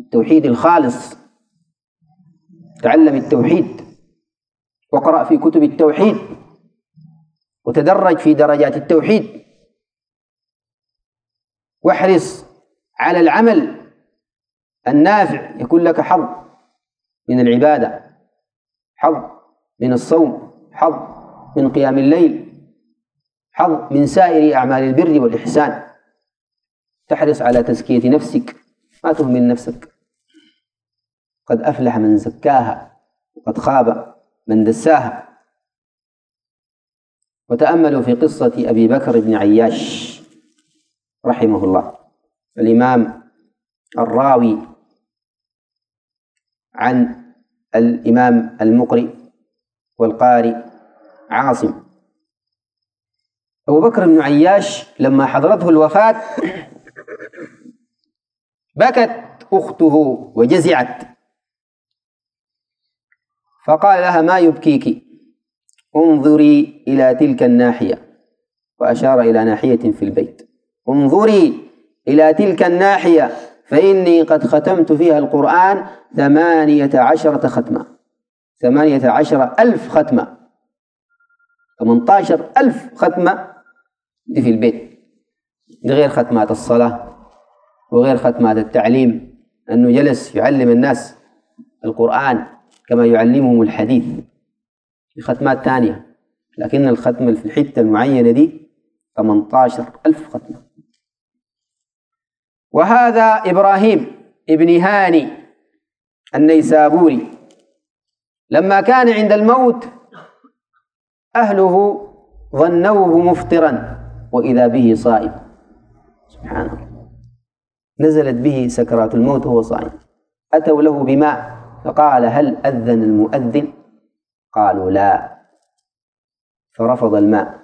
التوحيد الخالص. تعلم التوحيد وقرأ في كتب التوحيد وتدرج في درجات التوحيد. واحرص على العمل النافع يكون لك حظ من العبادة حظ من الصوم حظ من قيام الليل حظ من سائر أعمال البر والإحسان. تحرص على تزكية نفسك ما تهمل نفسك. قد أفلح من زكاها وقد خاب من دساها. وتأملوا في قصة أبي بكر بن عياش. رحمه الله الإمام الراوي عن الإمام المقرئ والقارئ عاصم. أبو بكر بن عياش لما حضرته الوفاة بكت أخته وجزعت. فقال لها ما يبكيك؟ انظري إلى تلك الناحية. وأشار إلى ناحية في البيت. انظري إلى تلك الناحية فإني قد ختمت فيها القرآن ثمانية عشرة ختمة. ثمانية عشر ألف ختمة. ثمانية عشر ألف ختمة. دي في البيت. دي غير ختمات الصلاة وغير ختمات التعليم أنه جلس يعلم الناس القرآن كما يعلمهم الحديث. في ختمات ثانية لكن الختمة في الحتة المعينة دي 18 ألف ختمة. وهذا إبراهيم ابن هاني النيسابوري. لما كان عند الموت أهله ظنوه مفطرا وإذا به صائم. سبحان الله. نزلت به سكرات الموت وهو صائم. أتوا له بماء فقال هل أذن المؤذن؟ قالوا لا. فرفض الماء.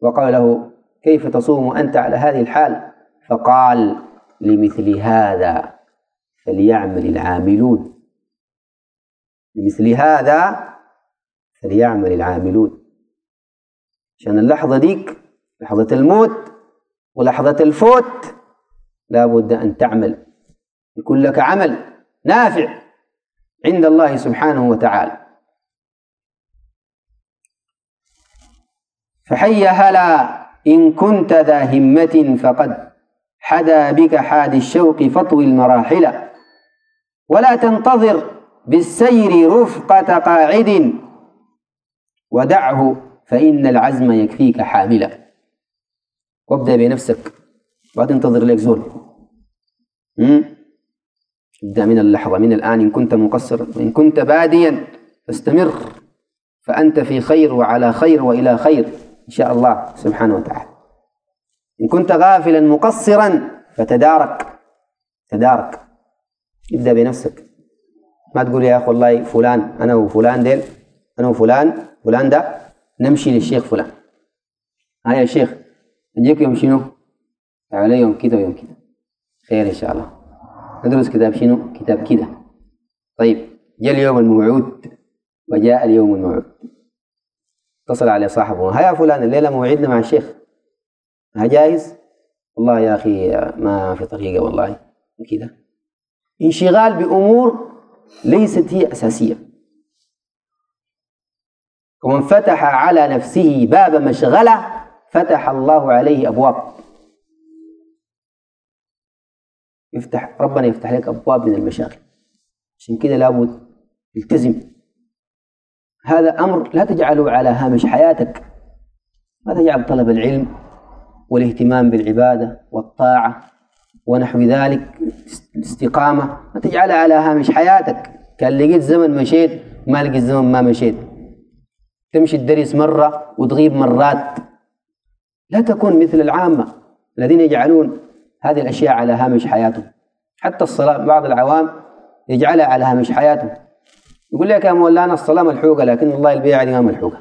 وقال له كيف تصوم أنت على هذه الحال؟ فقال لمثل هذا فليعمل العاملون. لمثل هذا فليعمل العاملون. عشان اللحظة ديك لحظة الموت ولحظة الفوت لا بد أن تعمل. يكون لك عمل نافع عند الله سبحانه وتعالى. فحي هلا إن كنت ذا همة فقد حدا بك حاد الشوق فطوي المراحل. ولا تنتظر بالسير رفقة قاعد. ودعه فإن العزم يكفيك حاملا. وابدأ بنفسك. ولا تنتظر لك زول. ابدأ من اللحظة. من الآن إن كنت مقصرا وإن كنت باديا فاستمر. فأنت في خير وعلى خير وإلى خير. إن شاء الله سبحانه وتعالى. إن كنت غافلا مقصرا فتدارك تدارك. ابدأ بنفسك. ما تقول يا أخي والله فلان أنا وفلان ديل أنا وفلان فلان ده نمشي للشيخ فلان. هيا يا شيخ نجيك يوم شنو؟ علي يوم كده ويوم كده. خير إن شاء الله. ندرس كتاب شنو؟ كتاب كده. طيب جاء اليوم الموعود وجاء اليوم الموعود. اتصل عليه صاحبه. هيا فلان الليلة موعدنا مع الشيخ. ها جاهز؟ والله يا أخي ما في طريقة والله كده. انشغال بأمور ليست هي أساسية. ومن فتح على نفسه باب مشغلة فتح الله عليه أبواب. يفتح ربنا يفتح لك أبواب من المشاغل. عشان كده لابد التزم. هذا أمر لا تجعله على هامش حياتك. ما تجعل طلب العلم والاهتمام بالعبادة والطاعة ونحو ذلك الاستقامة. ما تجعلها على هامش حياتك. كان لقيت زمن مشيت ما لقيت زمن ما مشيت. تمشي الدرس مرة وتغيب مرات. لا تكون مثل العامة الذين يجعلون هذه الأشياء على هامش حياتهم. حتى الصلاة بعض العوام يجعلها على هامش حياتهم. يقول لك يا مولانا الصلاة ملحوقة لكن والله البيعة دي ما ملحوقة.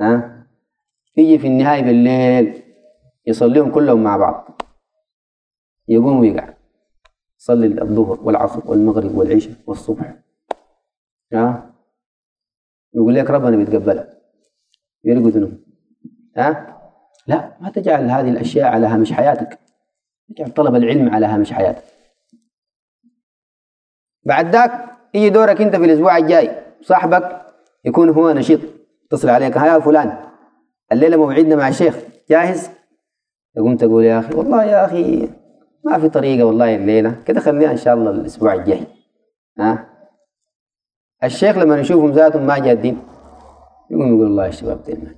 ها؟ يجي في النهاية بالليل. يصليهم كلهم مع بعض. يقوم ويقع صلي الظهر والعصر والمغرب والعشاء والصبح. ها؟ يقول لك ربنا بيتقبلها يرقد نوم ها؟ لا ما تجعل هذه الأشياء على هامش حياتك. اجعل طلب العلم على هامش حياتك. بعد ذاك يجي دورك انت في الأسبوع الجاي. صاحبك يكون هو نشيط. اتصل عليك ها يا فلان الليلة موعدنا مع الشيخ. جاهز؟ تقوم تقول يا أخي والله يا أخي ما في طريقة والله الليلة كده خليها إن شاء الله الأسبوع الجاي. ها؟ الشيخ لما نشوفهم ذاتهم ما جادين يقوم يقول الله يا شباب ما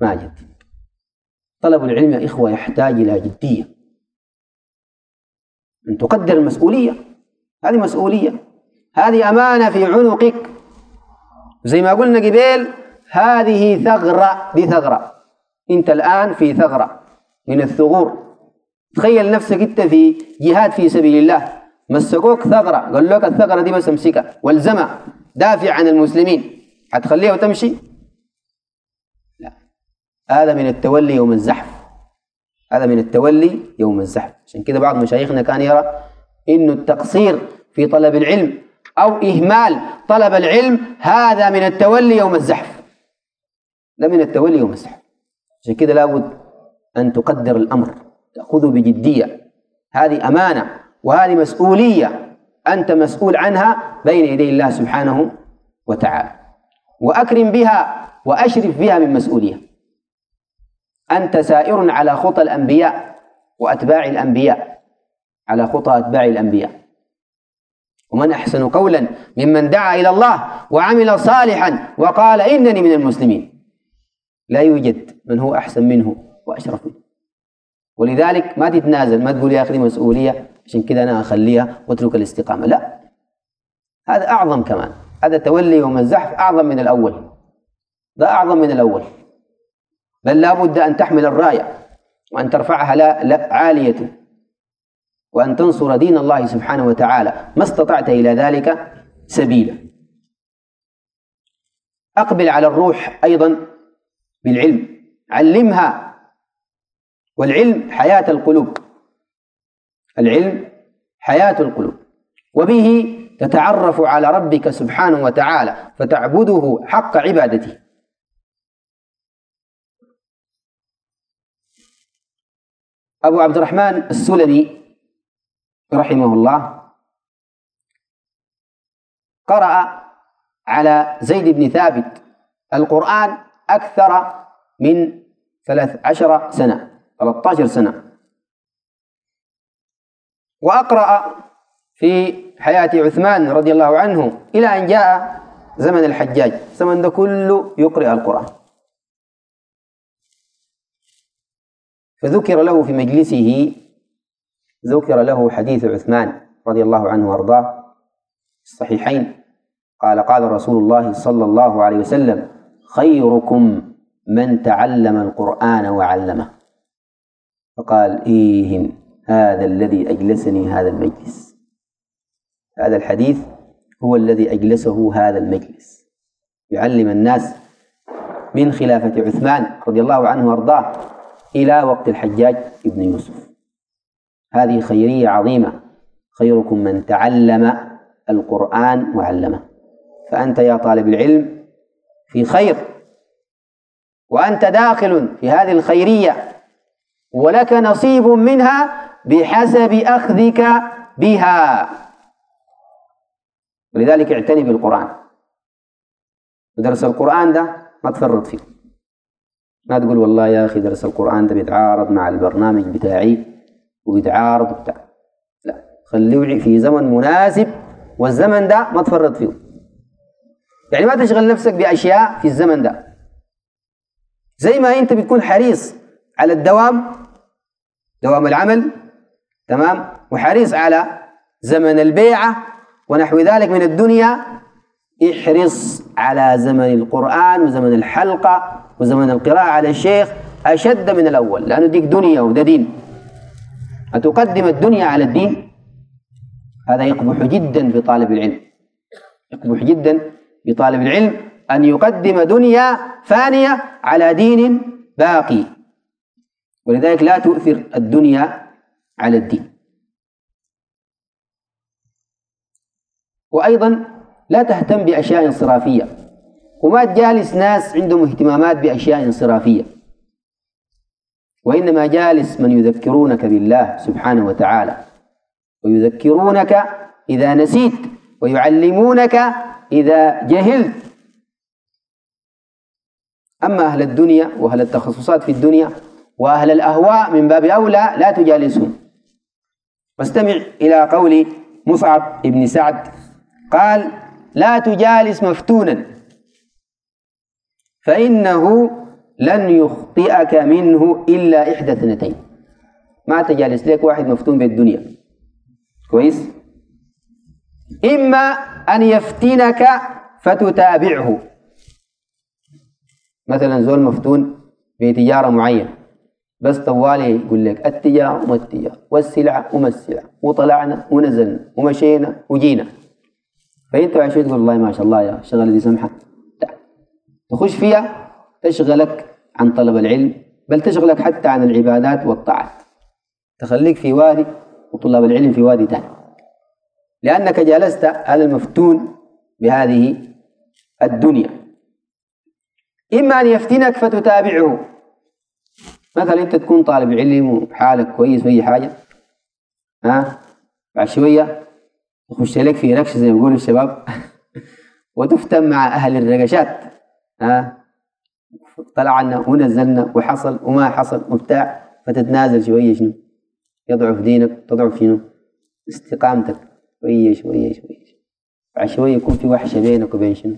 ما جادين. طلب العلم يا إخوة يحتاج إلى جدية. أن تقدر المسؤولية. هذه مسؤولية. هذه أمانة في عنقك. زي ما قلنا قبيل هذه ثغرة دي ثغرة أنت الآن في ثغرة من الثغور. تخيل نفسك انت في جهاد في سبيل الله. مسكوك ثغرة قال لك الثغرة دي بس امسكها. والزمها دافع عن المسلمين. حتخليها وتمشي؟ لا. هذا من التولي يوم الزحف. هذا من التولي يوم الزحف. عشان كده بعض مشايخنا كان يرى إنه التقصير في طلب العلم أو إهمال طلب العلم هذا من التولي يوم الزحف. ده من التولي يوم الزحف. عشان كده لابد أن تقدر الأمر تأخذه بجدية. هذه أمانة وهذه مسؤولية. أنت مسؤول عنها بين يدي الله سبحانه وتعالى. وأكرم بها وأشرف بها من مسؤولية. أنت سائر على خطى الأنبياء وأتباع الأنبياء على خطى أتباع الأنبياء. ومن أحسن قولا ممن دعا إلى الله وعمل صالحا وقال إنني من المسلمين. لا يوجد من هو أحسن منه وأشرف منه. ولذلك ما تتنازل ما تقول يا أخي مسؤولية عشان كذا أنا أخليها وأترك الاستقامة. لا هذا أعظم كمان. هذا تولي يوم الزحف أعظم من الأول. ده أعظم من الأول. بل لابد أن تحمل الراية وأن ترفعها لا, لا عالية وأن تنصر دين الله سبحانه وتعالى. ما استطعت إلى ذلك سبيلا. أقبل على الروح أيضا بالعلم علمها. والعلم حياة القلوب. العلم حياة القلوب. وبه تتعرف على ربك سبحانه وتعالى فتعبده حق عبادته. أبو عبد الرحمن السلمي رحمه الله قرأ على زيد بن ثابت القرآن أكثر من ثلاث عشر سنة 13 سنة. وأقرأ في حياة عثمان رضي الله عنه إلى أن جاء زمن الحجاج. زمن ده كله يقرأ القرآن. فذكر له في مجلسه ذكر له حديث عثمان رضي الله عنه وأرضاه الصحيحين. قال قال رسول الله صلى الله عليه وسلم خيركم من تعلم القرآن وعلمه. فقال إيه هذا الذي أجلسني هذا المجلس. هذا الحديث هو الذي أجلسه هذا المجلس. يعلم الناس من خلافة عثمان رضي الله عنه وأرضاه إلى وقت الحجاج ابن يوسف. هذه خيرية عظيمة. خيركم من تعلم القرآن وعلمه. فأنت يا طالب العلم في خير. وأنت داخل في هذه الخيرية ولك نصيب منها بحسب أخذك بها. ولذلك اعتني بالقرآن. ودرس القرآن ده ما تفرط فيه. ما تقول والله يا أخي درس القرآن ده بيتعارض مع البرنامج بتاعي وبيتعارض بتاع لا خليه في زمن مناسب والزمن ده ما تفرط فيه. يعني ما تشغل نفسك بأشياء في الزمن ده. زي ما أنت بتكون حريص على الدوام دوام العمل تمام؟ وحريص على زمن البيعة ونحو ذلك من الدنيا احرص على زمن القرآن وزمن الحلقة وزمن القراءة على الشيخ أشد من الأول لأنه ديك دنيا وده دين. أتقدم الدنيا على الدين؟ هذا يقبح جدا بطالب العلم. يقبح جدا بطالب العلم أن يقدم دنيا فانية على دين باقي. ولذلك لا تؤثر الدنيا على الدين. وأيضا لا تهتم بأشياء انصرافية. وما تجالس ناس عندهم اهتمامات بأشياء انصرافية. وإنما جالس من يذكرونك بالله سبحانه وتعالى. ويذكرونك إذا نسيت ويعلمونك إذا جهلت. أما أهل الدنيا وأهل التخصصات في الدنيا وأهل الأهواء من باب أولى لا تجالسهم. واستمع إلى قول مصعب بن سعد. قال لا تجالس مفتونا. فإنه لن يخطئك منه إلا إحدى اثنتين. ما تجالس لك واحد مفتون بالدنيا. كويس؟ إما أن يفتنك فتتابعه. مثلا زول مفتون في تجارة معينة بس طوالي يقول لك التجارة وما التجارة والسلعة وما السلعة وطلعنا ونزلنا ومشينا وجينا فانت بعد شوي تقول والله ما شاء الله يا الشغله دي سمحت تخش فيها تشغلك عن طلب العلم بل تشغلك حتى عن العبادات والطاعات. تخليك في وادي وطلاب العلم في وادي ثاني لأنك جلست على المفتون بهذه الدنيا. إما أن يفتنك فتتابعه. مثلا أنت تكون طالب علم وحالك كويس وأي حاجة ها؟ بعد شوية يخش لك في ركش زي ما يقولوا الشباب وتفتن مع أهل الرقشات ها؟ طلعنا ونزلنا وحصل وما حصل وبتاع فتتنازل شوية شنو؟ يضعف دينك تضعف شنو؟ استقامتك. شوية شوية شوية بعد شوية يكون في وحشة بينك وبين شنو؟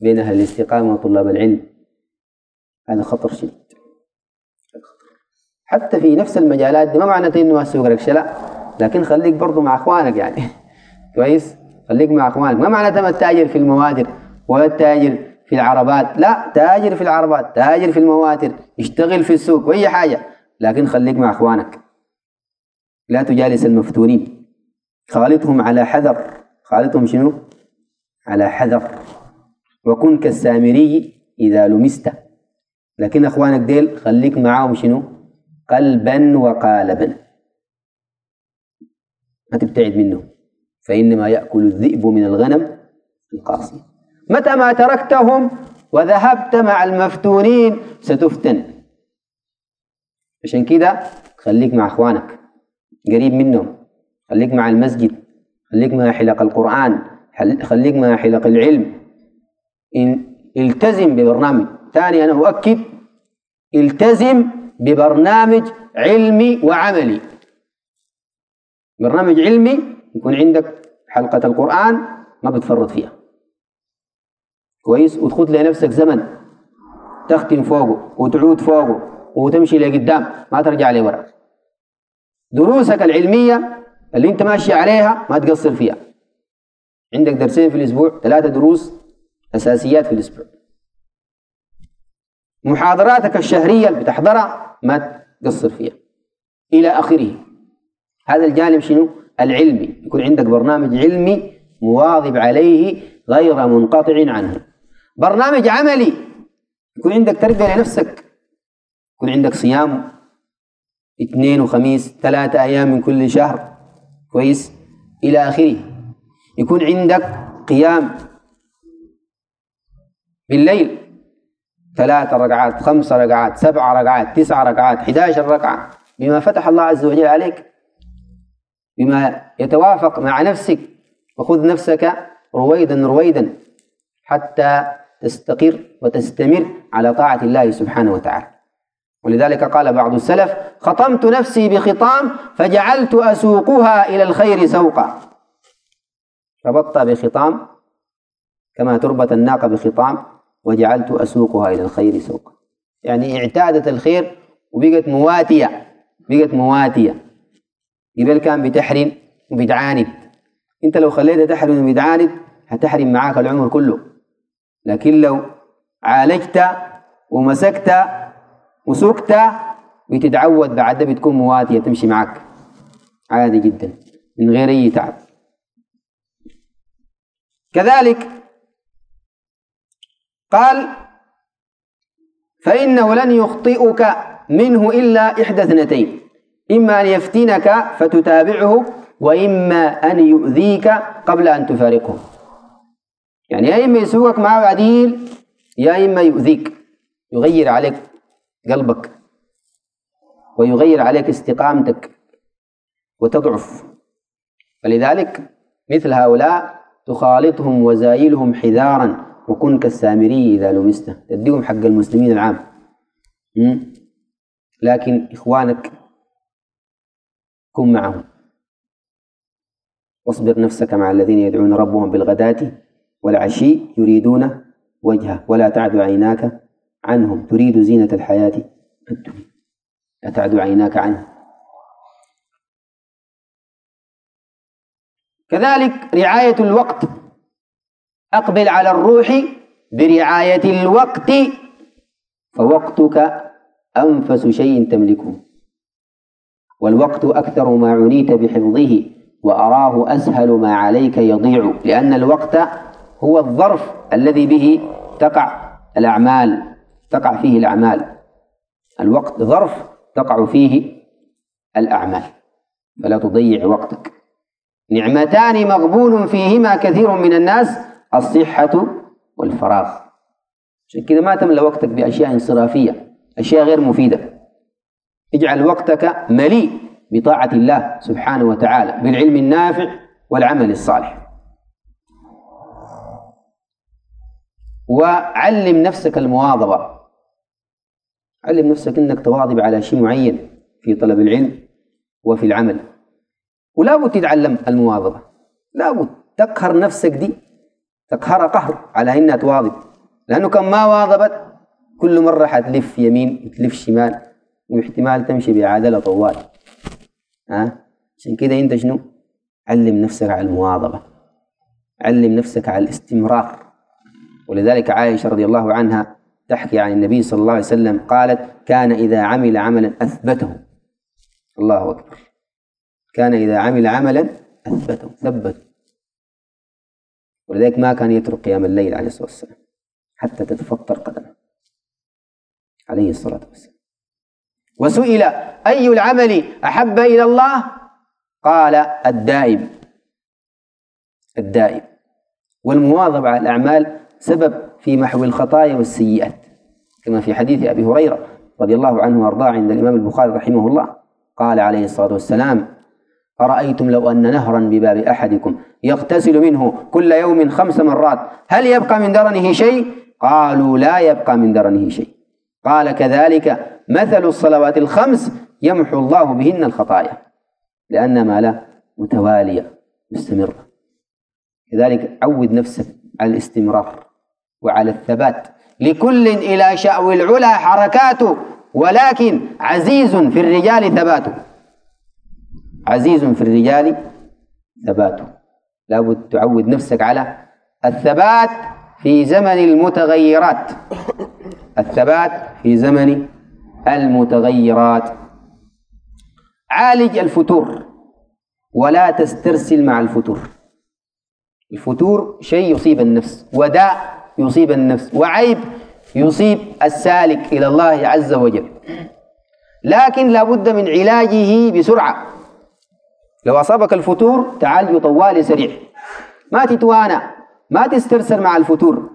بين أهل الاستقامة وطلاب العلم. هذا خطر شديد. حتى في نفس المجالات دي ما معناته إنه ما تسوق ركشه لا. لكن خليك برضه مع أخوانك يعني. كويس؟ خليك مع أخوانك. ما معناته ما تتاجر في المواتر ولا تتاجر في العربات؟ لا تاجر في العربات تاجر في المواتر اشتغل في السوق وأي حاجة. لكن خليك مع أخوانك. لا تجالس المفتونين. خالطهم على حذر. خالطهم شنو؟ على حذر. وكن كالسامري إذا لمست. لكن أخوانك ديل خليك معاهم شنو؟ قلبا وقالبا. ما تبتعد منه فإنما يأكل الذئب من الغنم القاصية متى ما تركتهم وذهبت مع المفتونين ستفتن. عشان كده خليك مع أخوانك. قريب منهم. خليك مع المسجد خليك مع حلق القرآن خليك مع حلق العلم. إن التزم ببرنامج. ثانيا أنا أؤكد التزم ببرنامج علمي وعملي. برنامج علمي يكون عندك حلقة القرآن ما بتفرط فيها. كويس؟ وتخذ لنفسك زمن. تختم فوقه وتعود فوقه وتمشي لقدام ما ترجع لورا. دروسك العلمية اللي انت ماشي عليها ما تقصر فيها. عندك درسين في الأسبوع ثلاثة دروس أساسيات في الأسبوع. محاضراتك الشهرية اللي بتحضرها ما تقصر فيها. إلى آخره. هذا الجانب شنو؟ العلمي. يكون عندك برنامج علمي مواظب عليه غير منقطع عنه. برنامج عملي. يكون عندك تربية لنفسك. يكون عندك صيام اثنين وخميس ثلاثة أيام من كل شهر. كويس إلى آخره. يكون عندك قيام بالليل ثلاث ركعات خمس ركعات سبع ركعات تسع ركعات 11 ركعة بما فتح الله عز وجل عليك بما يتوافق مع نفسك وخذ نفسك رويدا رويدا حتى تستقر وتستمر على طاعة الله سبحانه وتعالى. ولذلك قال بعض السلف خطمت نفسي بخطام فجعلت أسوقها إلى الخير سوقا. ربطت بخطام كما تربط الناقة بخطام وجعلت أسوقها إلى الخير سوقا. يعني اعتادت الخير وبقت مواتية بقت مواتية. قبل كان بتحرم وبتعاند. أنت لو خليتها تحرم وبتعاند هتحرم معاك العمر كله. لكن لو عالجت ومسكت وسكت بتتعود بعد بتكون مواتية تمشي معك. عادي جدا من غير أي تعب. كذلك قال فإنه لن يخطئك منه إلا إحدى اثنتين إما أن يفتنك فتتابعه وإما أن يؤذيك قبل أن تفارقه. يعني يا إما يسوقك معه عديل يا إما يؤذيك يغير عليك. قلبك ويغير عليك استقامتك وتضعف. فلذلك مثل هؤلاء تخالطهم وزايلهم حذارا وكن كالسامري إذا لمسته تديهم حق المسلمين العام. لكن إخوانك كن معهم. واصبر نفسك مع الذين يدعون ربهم بالغداة والعشي يريدون وجهه. ولا تعد عيناك عنهم. تريد زينة الحياة؟ الدنيا لا عيناك عنه. كذلك رعاية الوقت. أقبل على الروح برعاية الوقت. فوقتك أنفس شيء تملكه. والوقت أكثر ما عنيت بحفظه وأراه أسهل ما عليك يضيع. لأن الوقت هو الظرف الذي به تقع الأعمال. تقع فيه الأعمال. الوقت ظرف تقع فيه الأعمال. فلا تضيع وقتك. نعمتان مغبون فيهما كثير من الناس الصحة والفراغ. عشان كده ما تملى وقتك بأشياء انصرافية أشياء غير مفيدة. اجعل وقتك مليء بطاعة الله سبحانه وتعالى بالعلم النافع والعمل الصالح. وعلم نفسك المواظبة. علم نفسك إنك تواظب على شيء معين في طلب العلم وفي العمل. ولا بد تتعلم المواظبة. لا بد تقهر نفسك دي. تقهر قهر على إنها تواظب. لأنه كم ما واظبت كل مرة حتلف يمين وتلف شمال واحتمال تمشي بعجلة طوال. ها؟ عشان كده أنت شنو؟ علم نفسك على المواظبة. علم نفسك على الاستمرار. ولذلك عائشة رضي الله عنها تحكي عن النبي صلى الله عليه وسلم قالت كان إذا عمل عملا أثبته. الله أكبر. كان إذا عمل عملا أثبته. ثبته ولذلك ما كان يترك قيام الليل عليه الصلاة والسلام حتى تتفطر قدمه. عليه الصلاة والسلام. وسئل أي العمل أحب إلى الله؟ قال الدائم. الدائم. والمواظبة على الأعمال سبب في محو الخطايا والسيئات كما في حديث أبي هريرة رضي الله عنه وأرضاه عند الإمام البخاري رحمه الله قال عليه الصلاة والسلام أرأيتم لو أن نهرا بباب أحدكم يغتسل منه كل يوم خمس مرات هل يبقى من درنه شيء؟ قالوا لا يبقى من درنه شيء. قال كذلك مثل الصلوات الخمس يمحو الله بهن الخطايا لأن ما لا متوالية مستمرة. كذلك عود نفسك على الاستمرار. وعلى الثبات. لكل إلى شأو العلا حركاته ولكن عزيز في الرجال ثباته. عزيز في الرجال ثباته. لابد تعود نفسك على الثبات في زمن المتغيرات. الثبات في زمن المتغيرات. عالج الفتور ولا تسترسل مع الفتور. الفتور شيء يصيب النفس وداء يصيب النفس. وعيب يصيب السالك إلى الله عز وجل. لكن لابد من علاجه بسرعة. لو أصابك الفتور تعالجه طوالي سريع. ما تتوانى ما تسترسل مع الفتور.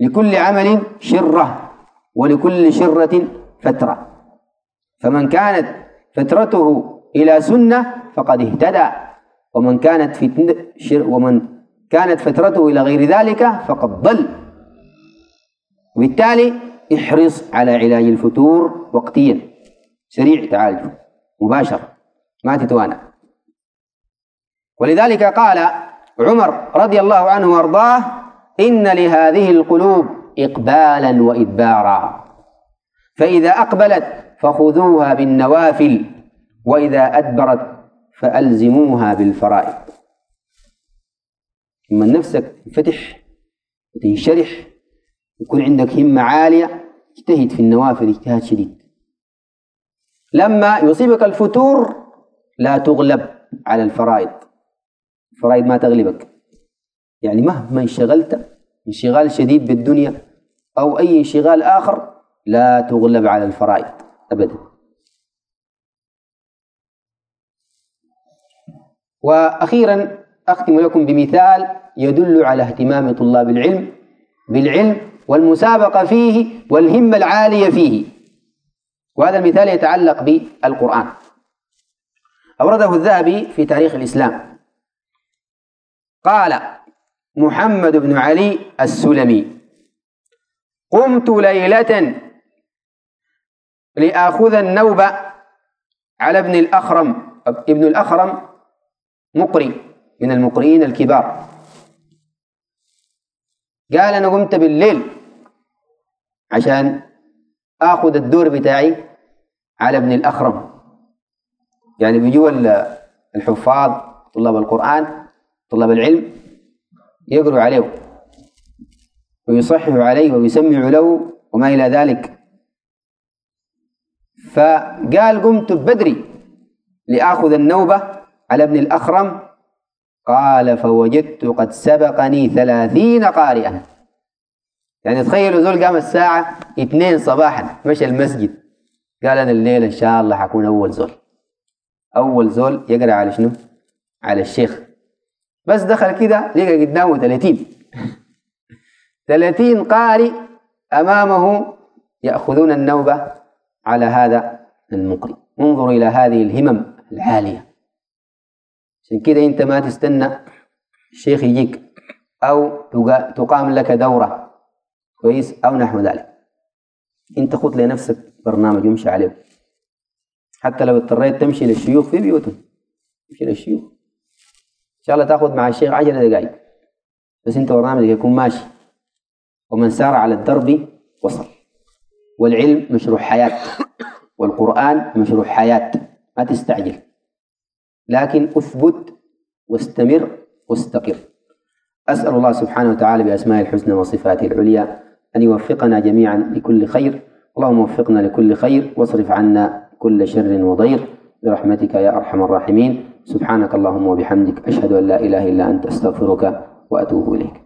لكل عمل شرة ولكل شرة فترة. فمن كانت فترته إلى سنة فقد اهتدى. ومن كانت فتنة ومن كانت فترته إلى غير ذلك فقد ضل. وبالتالي احرص على علاج الفتور وقتيا. سريع تعالجه مباشرة. ما تتوانى. ولذلك قال عمر رضي الله عنه وأرضاه إن لهذه القلوب إقبالا وإدبارا. فإذا أقبلت فخذوها بالنوافل وإذا أدبرت فألزموها بالفرائض. لما نفسك تنفتح وتنشرح يكون عندك همة عالية اجتهد في النوافل اجتهاد شديد. لما يصيبك الفتور لا تغلب على الفرائض. الفرائض ما تغلبك. يعني مهما انشغلت انشغال شديد بالدنيا أو أي انشغال آخر لا تغلب على الفرائض أبدا. وأخيرا أختم لكم بمثال يدل على اهتمام طلاب العلم بالعلم والمسابقة فيه والهمة العالية فيه. وهذا المثال يتعلق بالقرآن. أورده الذهبي في تاريخ الإسلام. قال محمد بن علي السلمي قمت ليلة لآخذ النوبة على ابن الأخرم ابن الأخرم مقري من المقرئين الكبار. قال أنا قمت بالليل عشان آخذ الدور بتاعي على ابن الأخرم. يعني بيجوا الحفاظ طلاب القرآن طلاب العلم يقروا عليه ويصححوا عليه ويسمعوا له وما إلى ذلك. فقال قمت بدري لآخذ النوبة على ابن الأخرم قال فوجدت قد سبقني ثلاثين قارئا. يعني تخيلوا زول قام الساعة اثنين صباحا مشى المسجد. قال أنا الليلة إن شاء الله حكون أول زول. أول زول يقرأ على شنو؟ على الشيخ. بس دخل كده لقى قدامه 30 30 قارئ أمامه يأخذون النوبة على هذا المقري انظروا إلى هذه الهمم العالية. عشان كده أنت ما تستنى الشيخ يجيك أو تقام لك دورة. كويس؟ أو نحو ذلك. أنت خذ لنفسك برنامج يمشي عليه. حتى لو اضطريت تمشي للشيوخ في بيوتهم. تمشي للشيوخ. إن شاء الله تاخذ مع الشيخ عشر دقائق بس أنت برنامجك يكون ماشي. ومن سار على الدرب وصل. والعلم مشروع حياة. والقرآن مشروع حياة. ما تستعجل. لكن اثبت واستمر واستقر. أسأل الله سبحانه وتعالى بأسماء الحسنى وصفاته العليا أن يوفقنا جميعا لكل خير. اللهم وفقنا لكل خير واصرف عنا كل شر وضير. برحمتك يا أرحم الراحمين. سبحانك اللهم وبحمدك أشهد أن لا إله إلا أنت أستغفرك وأتوب إليك.